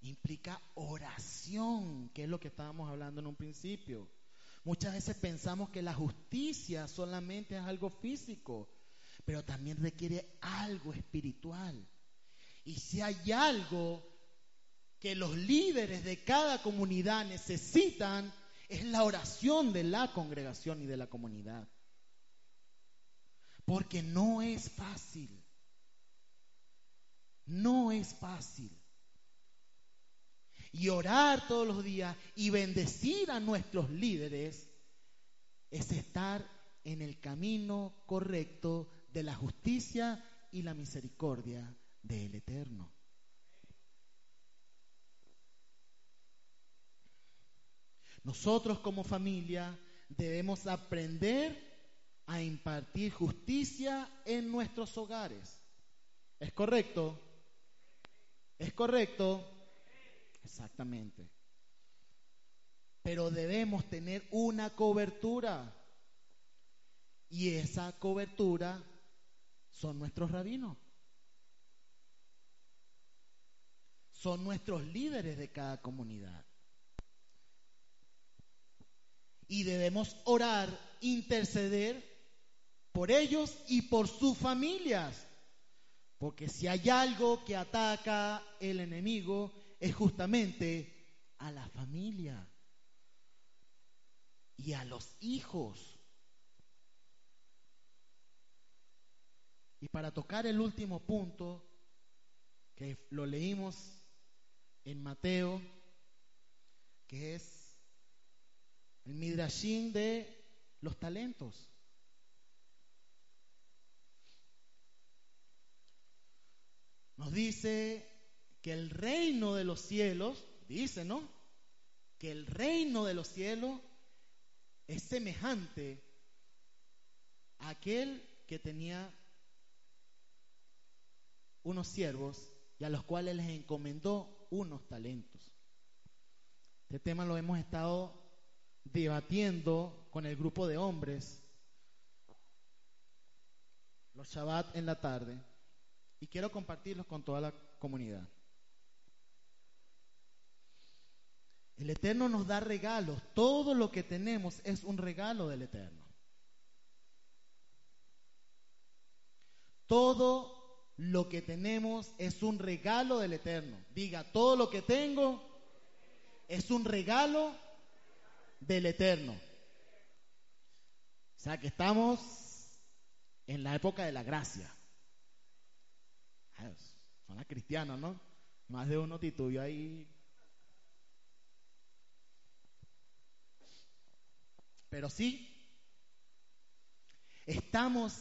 implica oración, que es lo que estábamos hablando en un principio. Muchas veces pensamos que la justicia solamente es algo físico, pero también requiere algo espiritual. Y si hay algo que los líderes de cada comunidad necesitan, es la oración de la congregación y de la comunidad. Porque no es fácil. No es fácil. Y orar todos los días y bendecir a nuestros líderes es estar en el camino correcto de la justicia y la misericordia del Eterno. Nosotros como familia debemos aprender a impartir justicia en nuestros hogares. ¿Es correcto? ¿Es correcto? Exactamente. Pero debemos tener una cobertura. Y esa cobertura son nuestros rabinos. son nuestros líderes de cada comunidad. Y debemos orar, interceder por ellos y por sus familias. Porque si hay algo que ataca el enemigo es justamente a la familia y a los hijos. Y para tocar el último punto, que lo leímos en Mateo, que es el midrashim de los talentos. Nos dice que el reino de los cielos, dice, ¿no? Que el reino de los cielos es semejante a aquel que tenía unos siervos y a los cuales les encomendó unos talentos. Este tema lo hemos estado debatiendo con el grupo de hombres los Shabbat en la tarde y quiero compartirlos con toda la comunidad. El Eterno nos da regalos, todo lo que tenemos es un regalo del Eterno. Todo lo que tenemos es un regalo del Eterno. Diga, todo lo que tengo es un regalo del Eterno. O sea que estamos en la época de la gracia. Son las cristianas, ¿no? Más de uno titubió ahí. Pero sí, estamos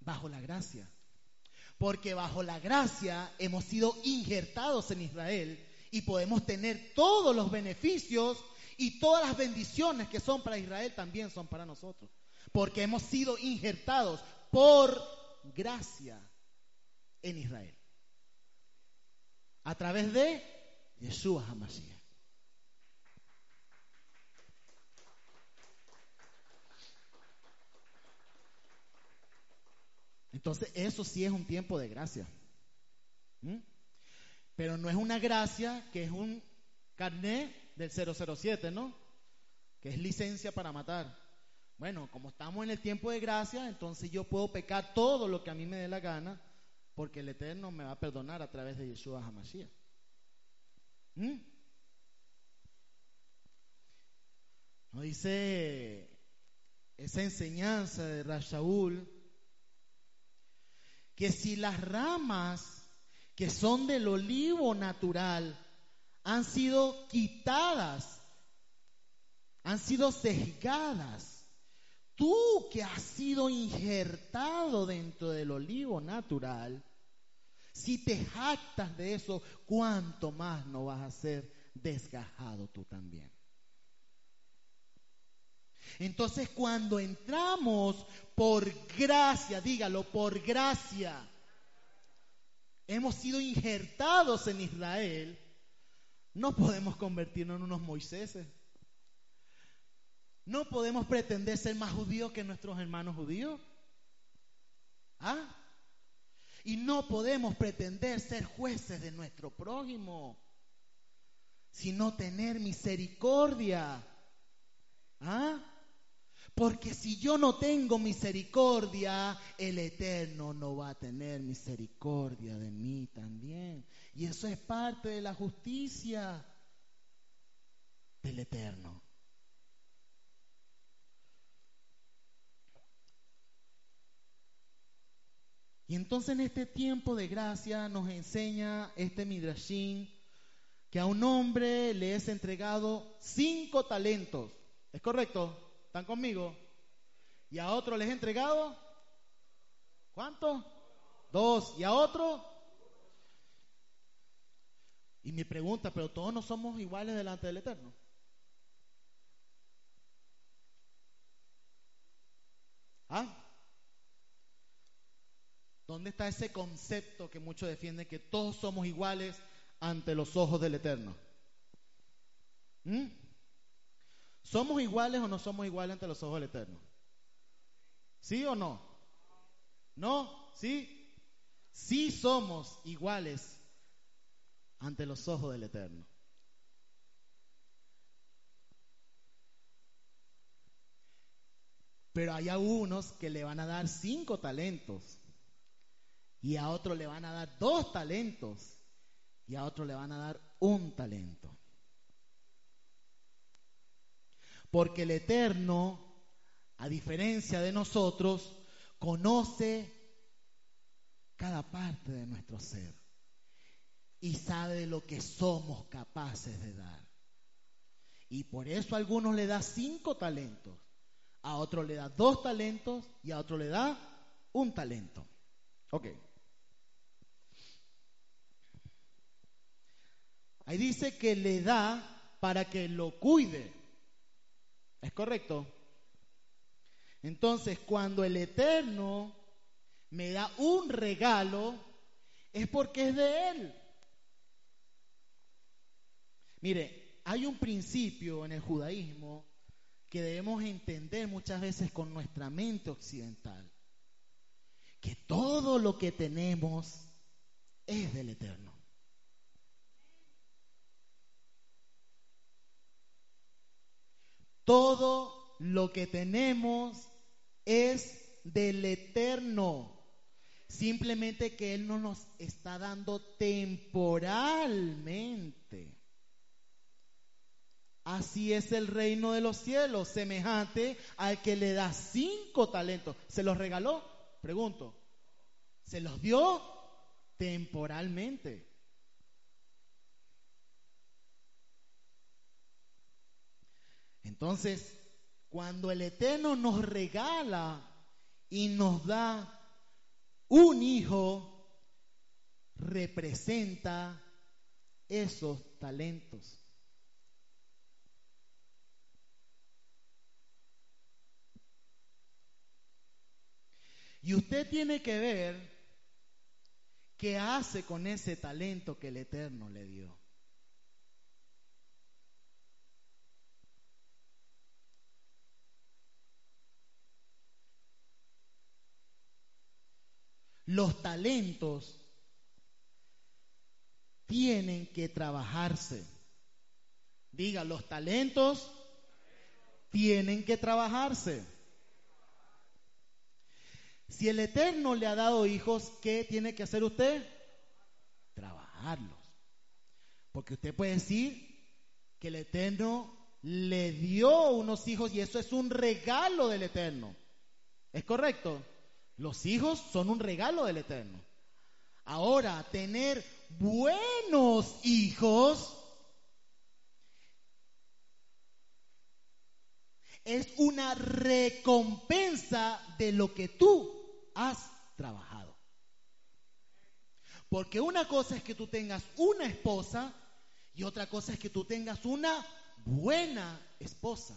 bajo la gracia. Porque bajo la gracia hemos sido injertados en Israel y podemos tener todos los beneficios y todas las bendiciones que son para Israel también son para nosotros. Porque hemos sido injertados por gracia en Israel. A través de Yeshua HaMashiach. Entonces, eso sí es un tiempo de gracia. ¿Mm? Pero no es una gracia que es un carnet del 007, ¿no? Que es licencia para matar. Bueno, como estamos en el tiempo de gracia, entonces yo puedo pecar todo lo que a mí me dé la gana, porque el Eterno me va a perdonar a través de Yeshua HaMashiach. ¿Mm? No dice esa enseñanza de Rashaul que si las ramas que son del olivo natural han sido quitadas, han sido sesgadas, tú que has sido injertado dentro del olivo natural, si te jactas de eso, ¿cuánto más no vas a ser desgajado tú también? Entonces cuando entramos por gracia, dígalo, por gracia, hemos sido injertados en Israel, no podemos convertirnos en unos Moiséses. No podemos pretender ser más judíos que nuestros hermanos judíos. ¿Ah? Y no podemos pretender ser jueces de nuestro prójimo, sino tener misericordia. ¿Ah? Porque si yo no tengo misericordia, el Eterno no va a tener misericordia de mí también. Y eso es parte de la justicia del Eterno. Y entonces en este tiempo de gracia nos enseña este Midrashim que a un hombre le es entregado cinco talentos. ¿Es correcto? ¿Están conmigo? ¿Y a otro les he entregado? ¿Cuánto? Dos. ¿Y a otro? Y mi pregunta, pero todos no somos iguales delante del Eterno. ¿Ah? ¿Dónde está ese concepto que muchos defienden que todos somos iguales ante los ojos del Eterno? ¿Mm? ¿Somos iguales o no somos iguales ante los ojos del Eterno? ¿Sí o no? ¿No? ¿Sí? Sí somos iguales ante los ojos del Eterno. Pero hay algunos que le van a dar cinco talentos y a otro le van a dar dos talentos y a otro le van a dar un talento. Porque el Eterno, a diferencia de nosotros, conoce cada parte de nuestro ser y sabe lo que somos capaces de dar. Y por eso a algunos le da cinco talentos, a otro le da dos talentos y a otro le da un talento. Ok. Ahí dice que le da para que lo cuide. ¿Es correcto? Entonces, cuando el Eterno me da un regalo, es porque es de Él. Mire, hay un principio en el judaísmo que debemos entender muchas veces con nuestra mente occidental, que todo lo que tenemos es del Eterno. Todo lo que tenemos es del eterno. Simplemente que Él no nos está dando temporalmente. Así es el reino de los cielos, semejante al que le da cinco talentos. ¿Se los regaló? Pregunto. ¿Se los dio temporalmente? Entonces, cuando el Eterno nos regala y nos da un hijo, representa esos talentos. Y usted tiene que ver qué hace con ese talento que el Eterno le dio. Los talentos tienen que trabajarse. Diga, los talentos tienen que trabajarse. Si el Eterno le ha dado hijos, ¿qué tiene que hacer usted? Trabajarlos. Porque usted puede decir que el Eterno le dio unos hijos y eso es un regalo del Eterno. ¿Es correcto? Los hijos son un regalo del Eterno. Ahora, tener buenos hijos es una recompensa de lo que tú has trabajado. Porque una cosa es que tú tengas una esposa y otra cosa es que tú tengas una buena esposa.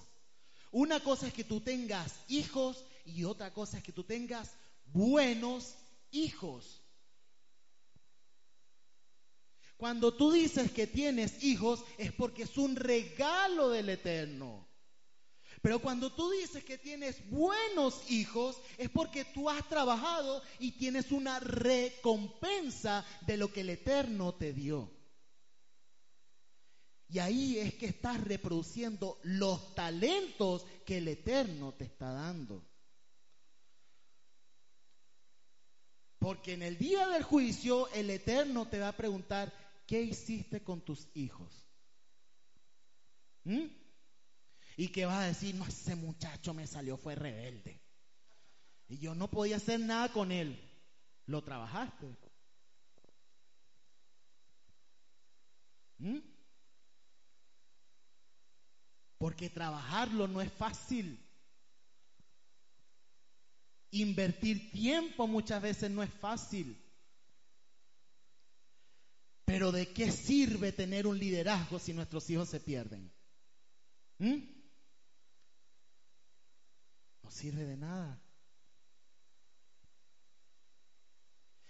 Una cosa es que tú tengas hijos y otra cosa es que tú tengas buenos hijos. Cuando tú dices que tienes hijos es porque es un regalo del Eterno. Pero cuando tú dices que tienes buenos hijos, es porque tú has trabajado y tienes una recompensa de lo que el Eterno te dio. Y ahí es que estás reproduciendo los talentos que el Eterno te está dando. Porque en el día del juicio el Eterno te va a preguntar, ¿qué hiciste con tus hijos? ¿Mm? Y que vas a decir, no, ese muchacho me salió, fue rebelde. Y yo no podía hacer nada con él. Lo trabajaste. ¿Mm? Porque trabajarlo no es fácil. Invertir tiempo muchas veces no es fácil. Pero ¿de qué sirve tener un liderazgo si nuestros hijos se pierden? ¿Mm? no sirve de nada.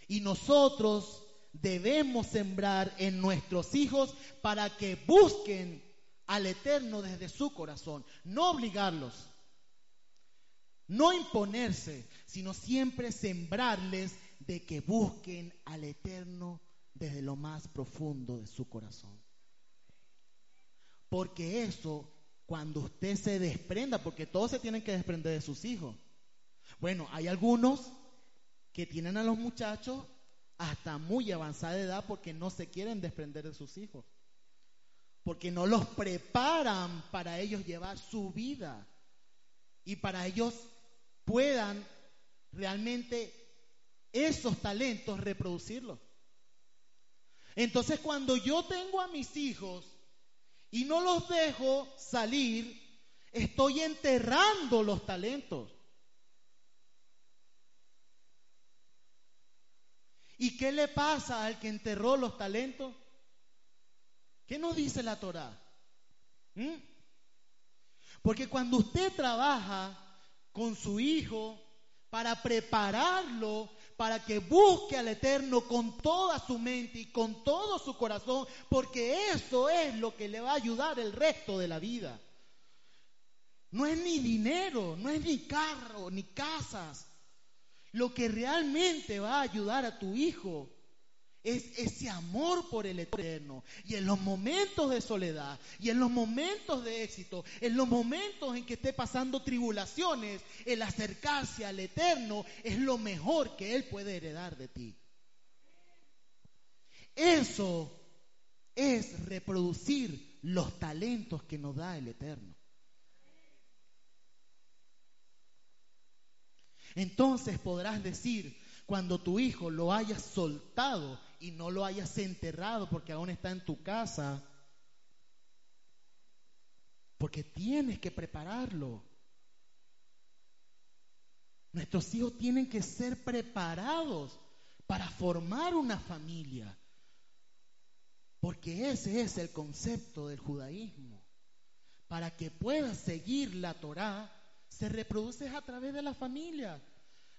Y nosotros debemos sembrar en nuestros hijos para que busquen al Eterno desde su corazón, no obligarlos, no imponerse, sino siempre sembrarles de que busquen al Eterno desde lo más profundo de su corazón. Porque eso cuando usted se desprenda, porque todos se tienen que desprender de sus hijos. Bueno, hay algunos que tienen a los muchachos hasta muy avanzada edad porque no se quieren desprender de sus hijos. Porque no los preparan para ellos llevar su vida y para ellos puedan realmente esos talentos reproducirlos. Entonces cuando yo tengo a mis hijos y no los dejo salir, estoy enterrando los talentos. ¿Y qué le pasa al que enterró los talentos? ¿Qué nos dice la Torá? ¿Mm? Porque cuando usted trabaja con su hijo para prepararlo para que busque al Eterno con toda su mente y con todo su corazón, porque eso es lo que le va a ayudar el resto de la vida. No es ni dinero, no es ni carro, ni casas. Lo que realmente va a ayudar a tu hijo es ese amor por el eterno. Y en los momentos de soledad, y en los momentos de éxito, en los momentos en que esté pasando tribulaciones, el acercarse al eterno es lo mejor que Él puede heredar de ti. Eso es reproducir los talentos que nos da el eterno. Entonces podrás decir, cuando tu hijo lo hayas soltado y no lo hayas enterrado porque aún está en tu casa, porque tienes que prepararlo. Nuestros hijos tienen que ser preparados para formar una familia, porque ese es el concepto del judaísmo. Para que puedas seguir la Torá, se reproduce a través de la familia.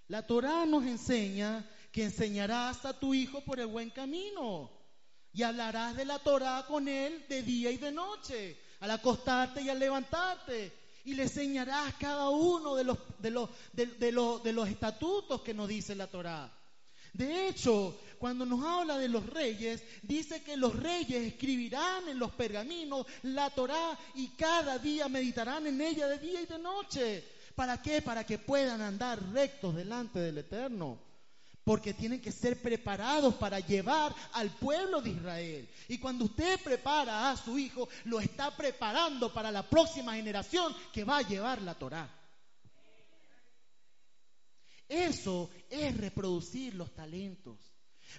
La Torá nos enseña que enseñarás a tu hijo por el buen camino y hablarás de la Torá con él de día y de noche, al acostarte y al levantarte. Y le enseñarás cada uno de los, de los, de, los, de los estatutos que nos dice la Torá. De hecho, cuando nos habla de los reyes, dice que los reyes escribirán en los pergaminos la Torá y cada día meditarán en ella de día y de noche. ¿Para qué? Para que puedan andar rectos delante del Eterno. Porque tienen que ser preparados para llevar al pueblo de Israel. Y cuando usted prepara a su hijo, lo está preparando para la próxima generación que va a llevar la Torá. Eso es reproducir los talentos.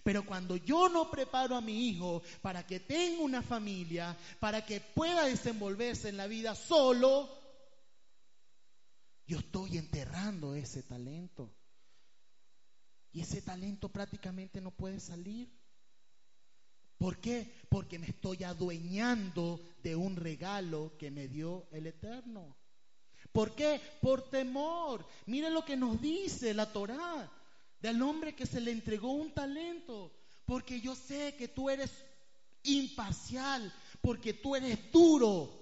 Pero cuando yo no preparo a mi hijo para que tenga una familia, para que pueda desenvolverse en la vida solo, yo estoy enterrando ese talento. Y ese talento prácticamente no puede salir. ¿Por qué? Porque me estoy adueñando de un regalo que me dio el Eterno. ¿Por qué? Por temor. Mire lo que nos dice la Torá del hombre que se le entregó un talento. Porque yo sé que tú eres imparcial, porque tú eres duro.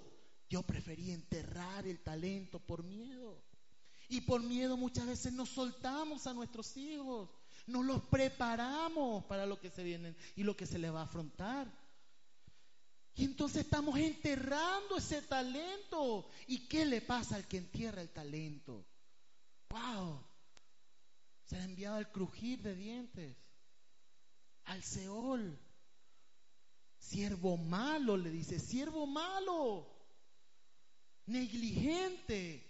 Yo preferí enterrar el talento por miedo. Y por miedo muchas veces nos soltamos a nuestros hijos, no los preparamos para lo que se viene y lo que se les va a afrontar. Y entonces estamos enterrando ese talento. ¿Y qué le pasa al que entierra el talento? ¡Wow! Se ha enviado al crujir de dientes, al Seol. Siervo malo, le dice, siervo malo, negligente.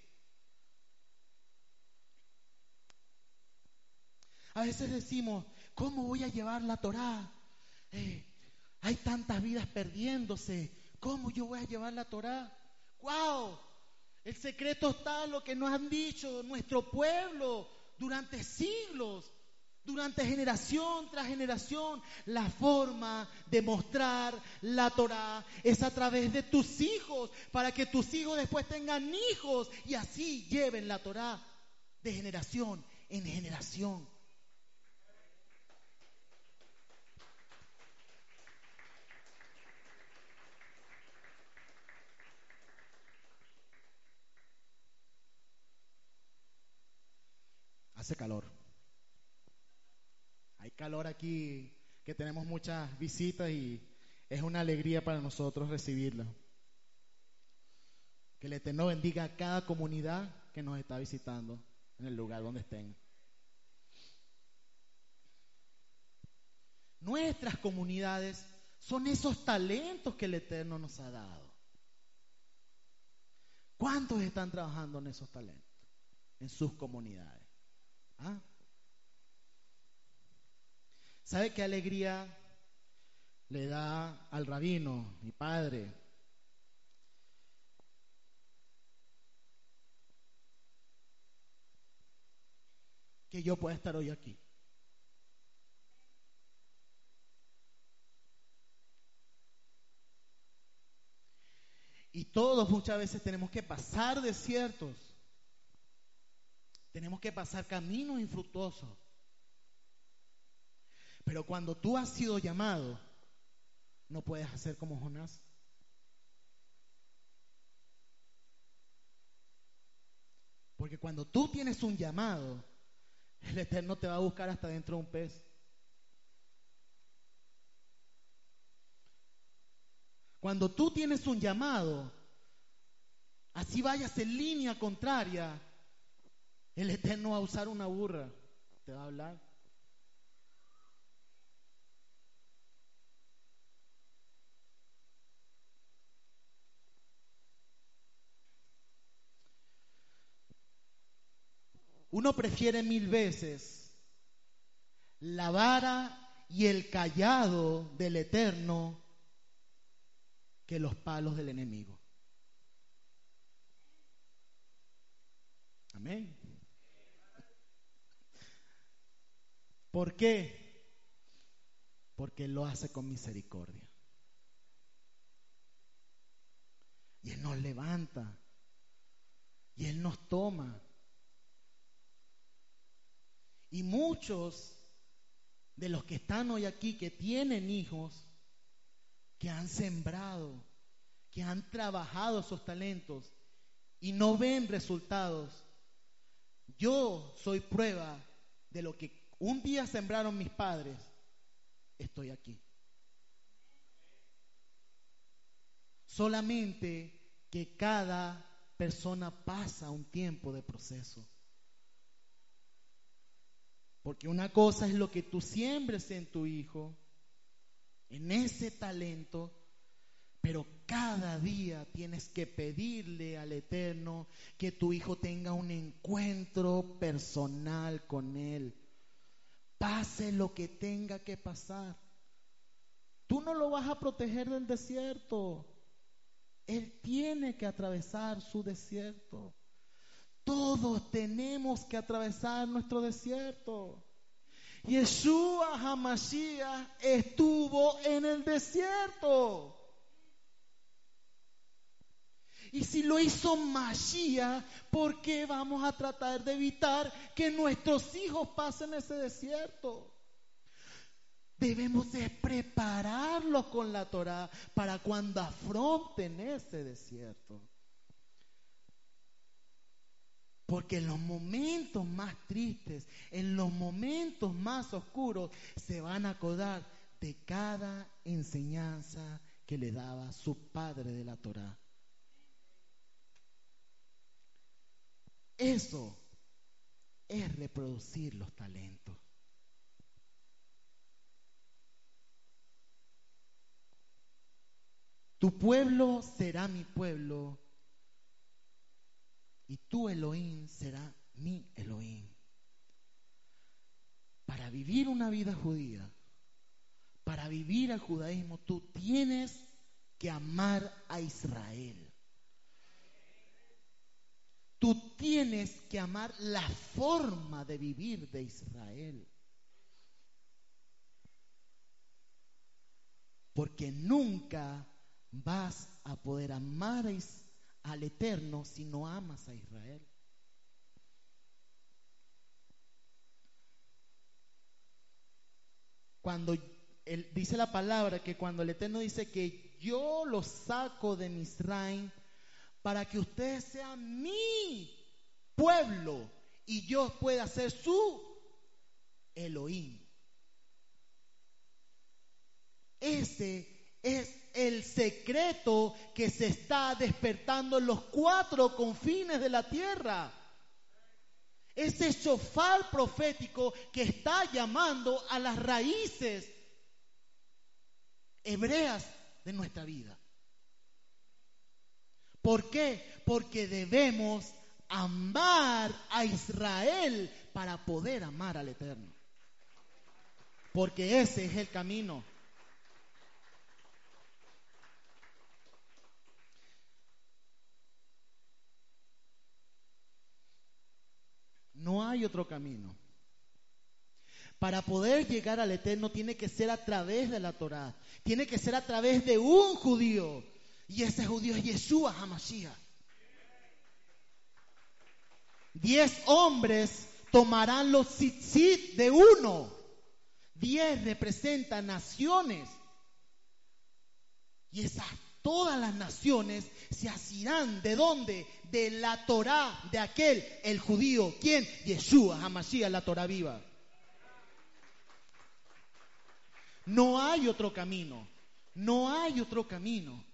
A veces decimos, ¿cómo voy a llevar la Torá? Eh, hay tantas vidas perdiéndose. ¿Cómo yo voy a llevar la Torá? ¡Wow! El secreto está en lo que nos han dicho nuestro pueblo durante siglos, durante generación tras generación. La forma de mostrar la Torá es a través de tus hijos, para que tus hijos después tengan hijos y así lleven la Torá de generación en generación. Calor. Hay calor aquí, que tenemos muchas visitas y es una alegría para nosotros recibirla. Que el Eterno bendiga a cada comunidad que nos está visitando en el lugar donde estén. Nuestras comunidades son esos talentos que el Eterno nos ha dado. ¿Cuántos están trabajando en esos talentos? En sus comunidades. ¿Ah? ¿Sabe qué alegría le da al rabino, mi padre? Que yo pueda estar hoy aquí. Y todos muchas veces tenemos que pasar desiertos tenemos que pasar caminos infructuosos. Pero cuando tú has sido llamado, no puedes hacer como Jonás. Porque cuando tú tienes un llamado, el Eterno te va a buscar hasta dentro de un pez. Cuando tú tienes un llamado, así vayas en línea contraria, el Eterno va a usar una burra, te va a hablar. Uno prefiere mil veces la vara y el callado del Eterno que los palos del enemigo. Amén. ¿Por qué? Porque lo hace con misericordia. Y Él nos levanta. Y Él nos toma. Y muchos de los que están hoy aquí, que tienen hijos, que han sembrado, que han trabajado esos talentos y no ven resultados, yo soy prueba de lo que un día sembraron mis padres, estoy aquí. Solamente que cada persona pasa un tiempo de proceso. Porque una cosa es lo que tú siembres en tu hijo, en ese talento, pero cada día tienes que pedirle al Eterno que tu hijo tenga un encuentro personal con Él. Pase lo que tenga que pasar. Tú no lo vas a proteger del desierto. Él tiene que atravesar su desierto. Todos tenemos que atravesar nuestro desierto. Yeshua Hamashiach estuvo en el desierto. Y si lo hizo Mashiach, ¿por qué vamos a tratar de evitar que nuestros hijos pasen ese desierto? Debemos de prepararlos con la Torah para cuando afronten ese desierto. Porque en los momentos más tristes, en los momentos más oscuros, se van a acordar de cada enseñanza que le daba su padre de la Torah. Eso es reproducir los talentos. Tu pueblo será mi pueblo y tu Elohim será mi Elohim. Para vivir una vida judía, para vivir el judaísmo, tú tienes que amar a Israel. Tú tienes que amar la forma de vivir de Israel. Porque nunca vas a poder amar al Eterno si no amas a Israel. Cuando él, dice la palabra que cuando el Eterno dice que yo los saco de Misraim, para que ustedes sean mi pueblo y yo pueda ser su Elohim. Ese es el secreto que se está despertando en los cuatro confines de la tierra. Ese shofar profético que está llamando a las raíces hebreas de nuestra vida. ¿Por qué? Porque debemos amar a Israel para poder amar al Eterno. Porque ese es el camino. No hay otro camino. Para poder llegar al Eterno tiene que ser a través de la Torah, tiene que ser a través de un judío, y ese judío es Yeshua Hamashiach. Diez hombres tomarán los tzitzit de uno. Diez representan naciones. Y esas todas las naciones se asirán de dónde? De la Torah, de aquel, el judío. ¿Quién? Yeshua, Hamashiach, la Torah viva. No hay otro camino. No hay otro camino.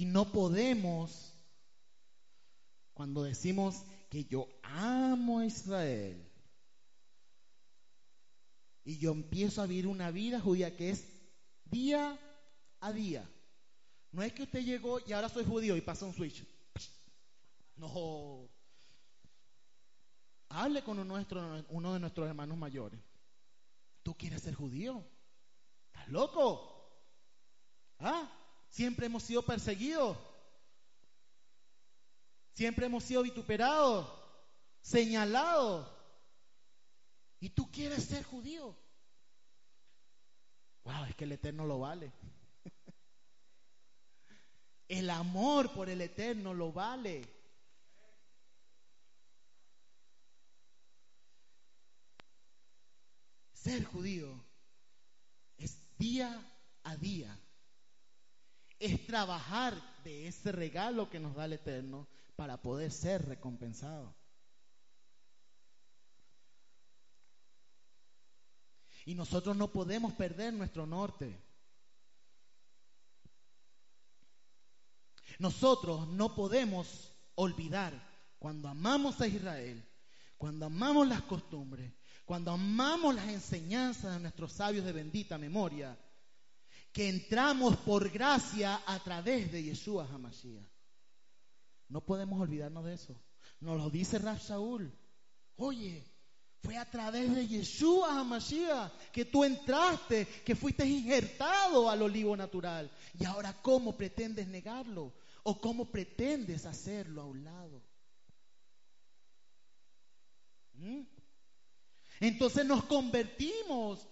Y no podemos, cuando decimos que yo amo a Israel, y yo empiezo a vivir una vida judía que es día a día. No es que usted llegó y ahora soy judío y pasa un switch. No. Hable con uno de nuestros hermanos mayores. ¿Tú quieres ser judío? ¿Estás loco? ¿Ah? Siempre hemos sido perseguidos. Siempre hemos sido vituperados, señalados. ¿Y tú quieres ser judío? Wow, es que el Eterno lo vale. [laughs] el amor por el Eterno lo vale. Ser judío es día a día. Es trabajar de ese regalo que nos da el Eterno para poder ser recompensado. Y nosotros no podemos perder nuestro norte. Nosotros no podemos olvidar cuando amamos a Israel, cuando amamos las costumbres, cuando amamos las enseñanzas de nuestros sabios de bendita memoria, que entramos por gracia a través de Yeshua Hamashiach. No podemos olvidarnos de eso. Nos lo dice Rab Shaul. Oye, fue a través de Yeshua Hamashiach que tú entraste, que fuiste injertado al olivo natural. Y ahora, ¿cómo pretendes negarlo? ¿O cómo pretendes hacerlo a un lado? ¿Mm? Entonces nos convertimos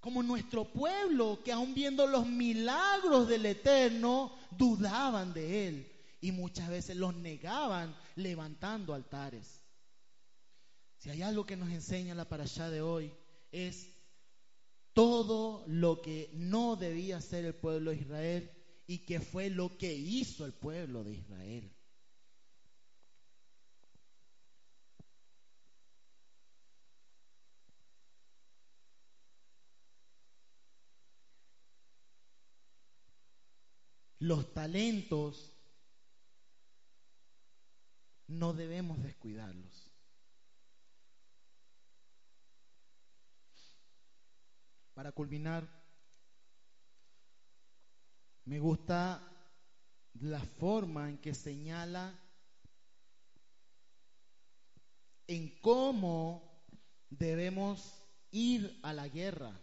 como nuestro pueblo que aún viendo los milagros del Eterno dudaban de Él y muchas veces los negaban levantando altares. Si hay algo que nos enseña la parashá de hoy es todo lo que no debía hacer el pueblo de Israel y que fue lo que hizo el pueblo de Israel. Los talentos no debemos descuidarlos. Para culminar, me gusta la forma en que señala en cómo debemos ir a la guerra.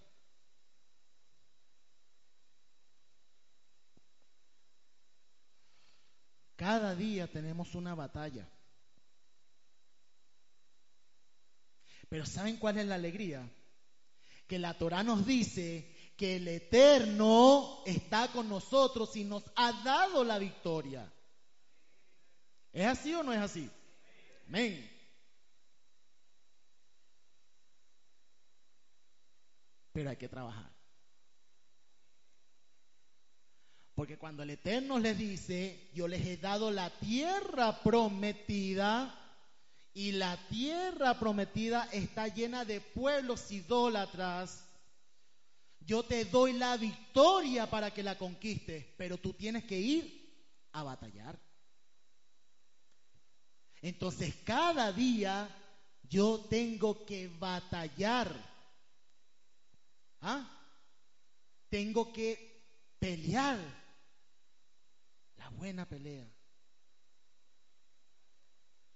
Cada día tenemos una batalla. Pero ¿saben cuál es la alegría? Que la Torah nos dice que el Eterno está con nosotros y nos ha dado la victoria. ¿Es así o no es así? Amén. Pero hay que trabajar. Porque cuando el Eterno les dice, yo les he dado la tierra prometida, y la tierra prometida está llena de pueblos idólatras, yo te doy la victoria para que la conquistes, pero tú tienes que ir a batallar. Entonces cada día yo tengo que batallar. ¿Ah? Tengo que pelear buena pelea.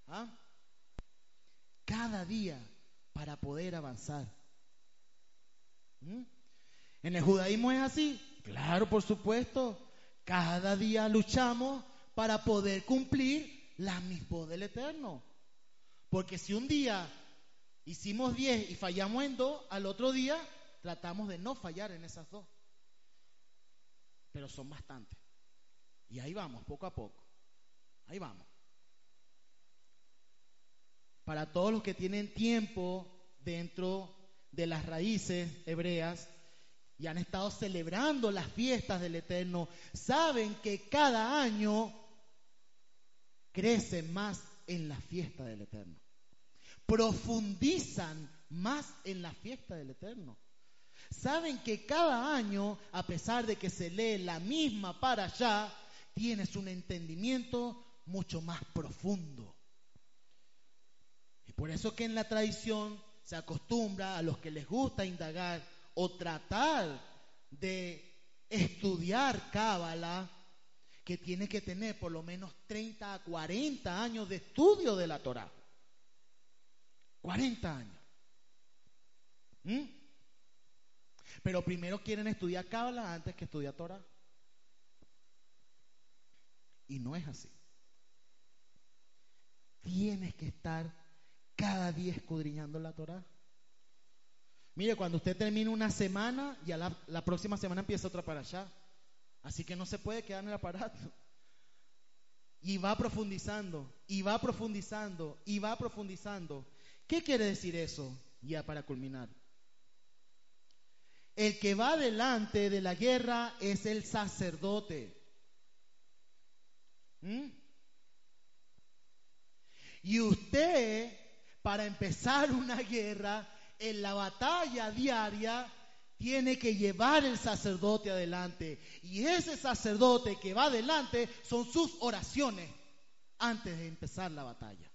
¿Ah? Cada día para poder avanzar. ¿Mm? ¿En el judaísmo es así? Claro, por supuesto. Cada día luchamos para poder cumplir la misma del Eterno. Porque si un día hicimos diez y fallamos en dos, al otro día tratamos de no fallar en esas dos. Pero son bastantes. Y ahí vamos, poco a poco. Ahí vamos. Para todos los que tienen tiempo dentro de las raíces hebreas y han estado celebrando las fiestas del Eterno, saben que cada año crecen más en la fiesta del Eterno. Profundizan más en la fiesta del Eterno. Saben que cada año, a pesar de que se lee la misma para allá, tienes un entendimiento mucho más profundo. Y por eso que en la tradición se acostumbra a los que les gusta indagar o tratar de estudiar Cábala, que tiene que tener por lo menos 30 a 40 años de estudio de la Torah. 40 años. ¿Mm? Pero primero quieren estudiar Cábala antes que estudiar Torah. Y no es así. Tienes que estar cada día escudriñando la Torah. Mire, cuando usted termina una semana, ya la, la, próxima semana empieza otra para allá. Así que no se puede quedar en el aparato. Y va profundizando, y va profundizando, y va profundizando. ¿Qué quiere decir eso? Ya para culminar. El que va delante de la guerra es el sacerdote. ¿Mm? Y usted, para empezar una guerra, en la batalla diaria, tiene que llevar el sacerdote adelante. Y ese sacerdote que va adelante son sus oraciones antes de empezar la batalla,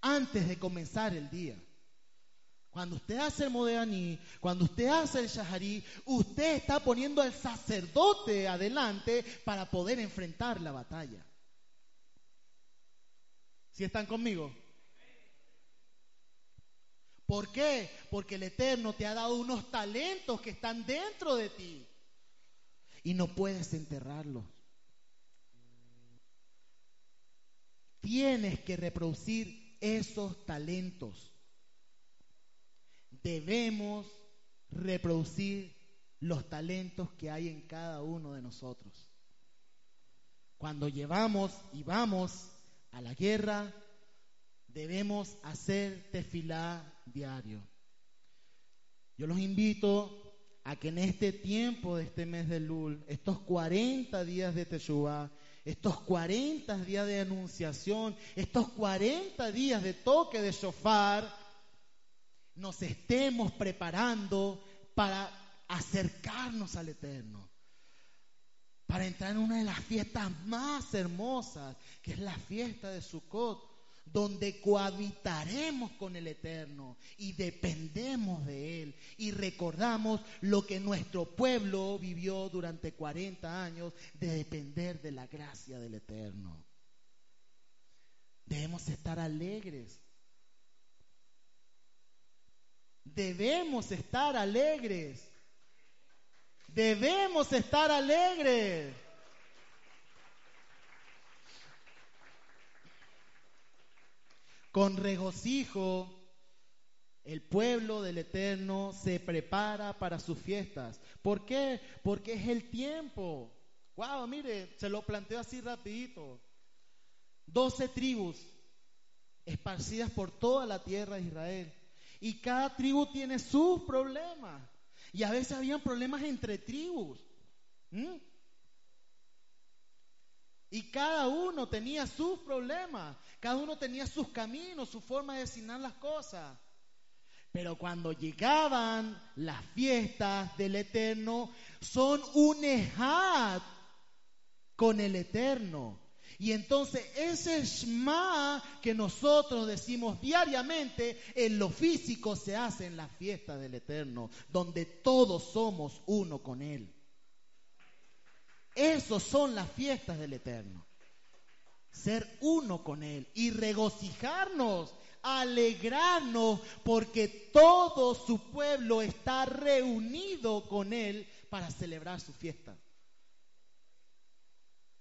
antes de comenzar el día. Cuando usted hace el Modeaní, cuando usted hace el Shaharí, usted está poniendo al sacerdote adelante para poder enfrentar la batalla. ¿Si están conmigo? ¿Por qué? Porque el Eterno te ha dado unos talentos que están dentro de ti y no puedes enterrarlos. Tienes que reproducir esos talentos. Debemos reproducir los talentos que hay en cada uno de nosotros. Cuando llevamos y vamos a la guerra, debemos hacer tefilá diario. Yo los invito a que en este tiempo de este mes de Lul, estos 40 días de Teshuvah, estos 40 días de anunciación, estos 40 días de toque de shofar, nos estemos preparando para acercarnos al Eterno, para entrar en una de las fiestas más hermosas, que es la fiesta de Sukkot, donde cohabitaremos con el Eterno y dependemos de Él y recordamos lo que nuestro pueblo vivió durante 40 años de depender de la gracia del Eterno. Debemos estar alegres. Debemos estar alegres. Debemos estar alegres. Con regocijo, el pueblo del Eterno se prepara para sus fiestas. ¿Por qué? Porque es el tiempo. Wow, mire, se lo planteo así rapidito. Doce tribus esparcidas por toda la tierra de Israel. Y cada tribu tiene sus problemas. Y a veces habían problemas entre tribus. Y cada uno tenía sus problemas, cada uno tenía sus caminos, su forma de designar las cosas. Pero cuando llegaban las fiestas del Eterno, son un ejad con el Eterno. Y entonces ese Shema que nosotros decimos diariamente, en lo físico se hace en las fiestas del Eterno, donde todos somos uno con Él. Esos son las fiestas del Eterno. Ser uno con Él y regocijarnos, alegrarnos, porque todo su pueblo está reunido con Él para celebrar su fiesta.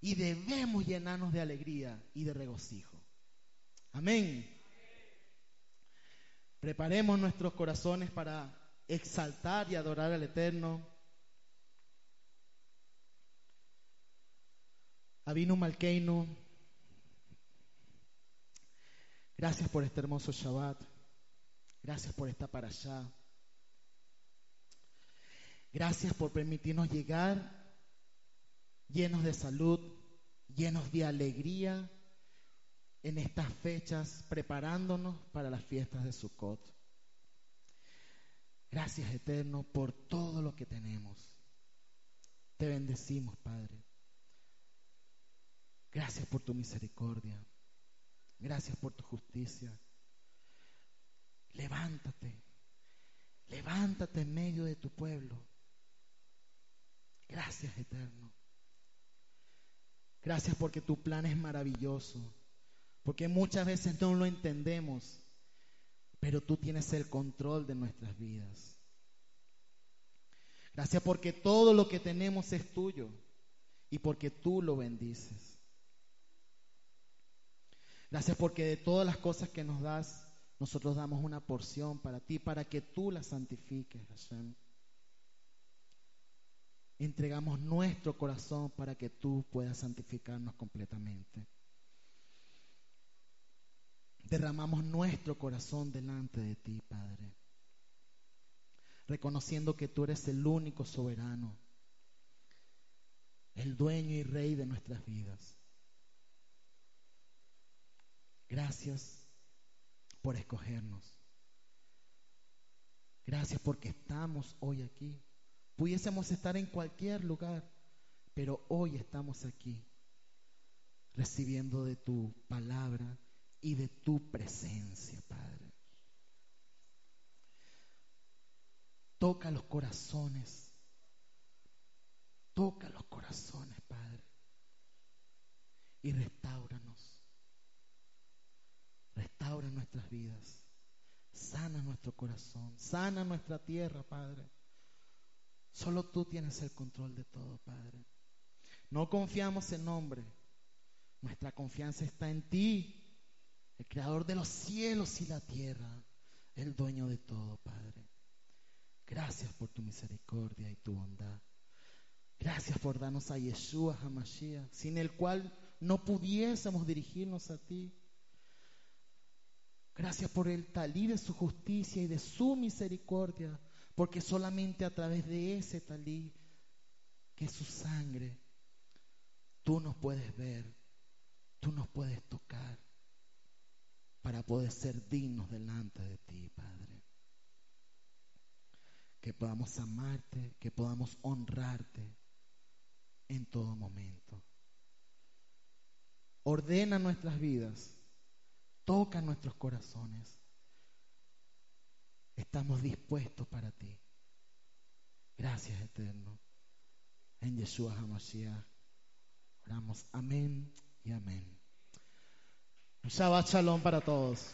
Y debemos llenarnos de alegría y de regocijo. Amén. Preparemos nuestros corazones para exaltar y adorar al Eterno. Avinu Malkeinu, gracias por este hermoso Shabbat, gracias por esta para allá. Gracias por permitirnos llegar llenos de salud, llenos de alegría en estas fechas, preparándonos para las fiestas de Sukkot. Gracias, Eterno, por todo lo que tenemos. Te bendecimos, Padre. Gracias por tu misericordia. Gracias por tu justicia. Levántate. Levántate en medio de tu pueblo. Gracias, Eterno. Gracias porque tu plan es maravilloso. Porque muchas veces no lo entendemos. Pero tú tienes el control de nuestras vidas. Gracias porque todo lo que tenemos es tuyo. Y porque tú lo bendices. Gracias porque de todas las cosas que nos das, nosotros damos una porción para ti, para que tú la santifiques, Hashem. Entregamos nuestro corazón para que tú puedas santificarnos completamente. Derramamos nuestro corazón delante de ti, Padre, reconociendo que tú eres el único soberano, el dueño y rey de nuestras vidas. Gracias por escogernos. Gracias porque estamos hoy aquí. Pudiésemos estar en cualquier lugar, pero hoy estamos aquí recibiendo de tu palabra y de tu presencia, Padre. Toca los corazones. Toca los corazones, Padre. Y restauranos. Restaura nuestras vidas. Sana nuestro corazón. Sana nuestra tierra, Padre. Solo tú tienes el control de todo, Padre. No confiamos en hombre. Nuestra confianza está en ti, el creador de los cielos y la tierra, el dueño de todo, Padre. Gracias por tu misericordia y tu bondad. Gracias por darnos a Yeshua Hamashiach, sin el cual no pudiésemos dirigirnos a ti. Gracias por el talí de su justicia y de su misericordia, porque solamente a través de ese talí, que es su sangre, tú nos puedes ver, tú nos puedes tocar, para poder ser dignos delante de ti, Padre. Que podamos amarte, que podamos honrarte en todo momento. Ordena nuestras vidas toca nuestros corazones. Estamos dispuestos para ti. Gracias, Eterno. En Yeshua HaMashiach oramos. Amén y amén. Shabbat Shalom para todos.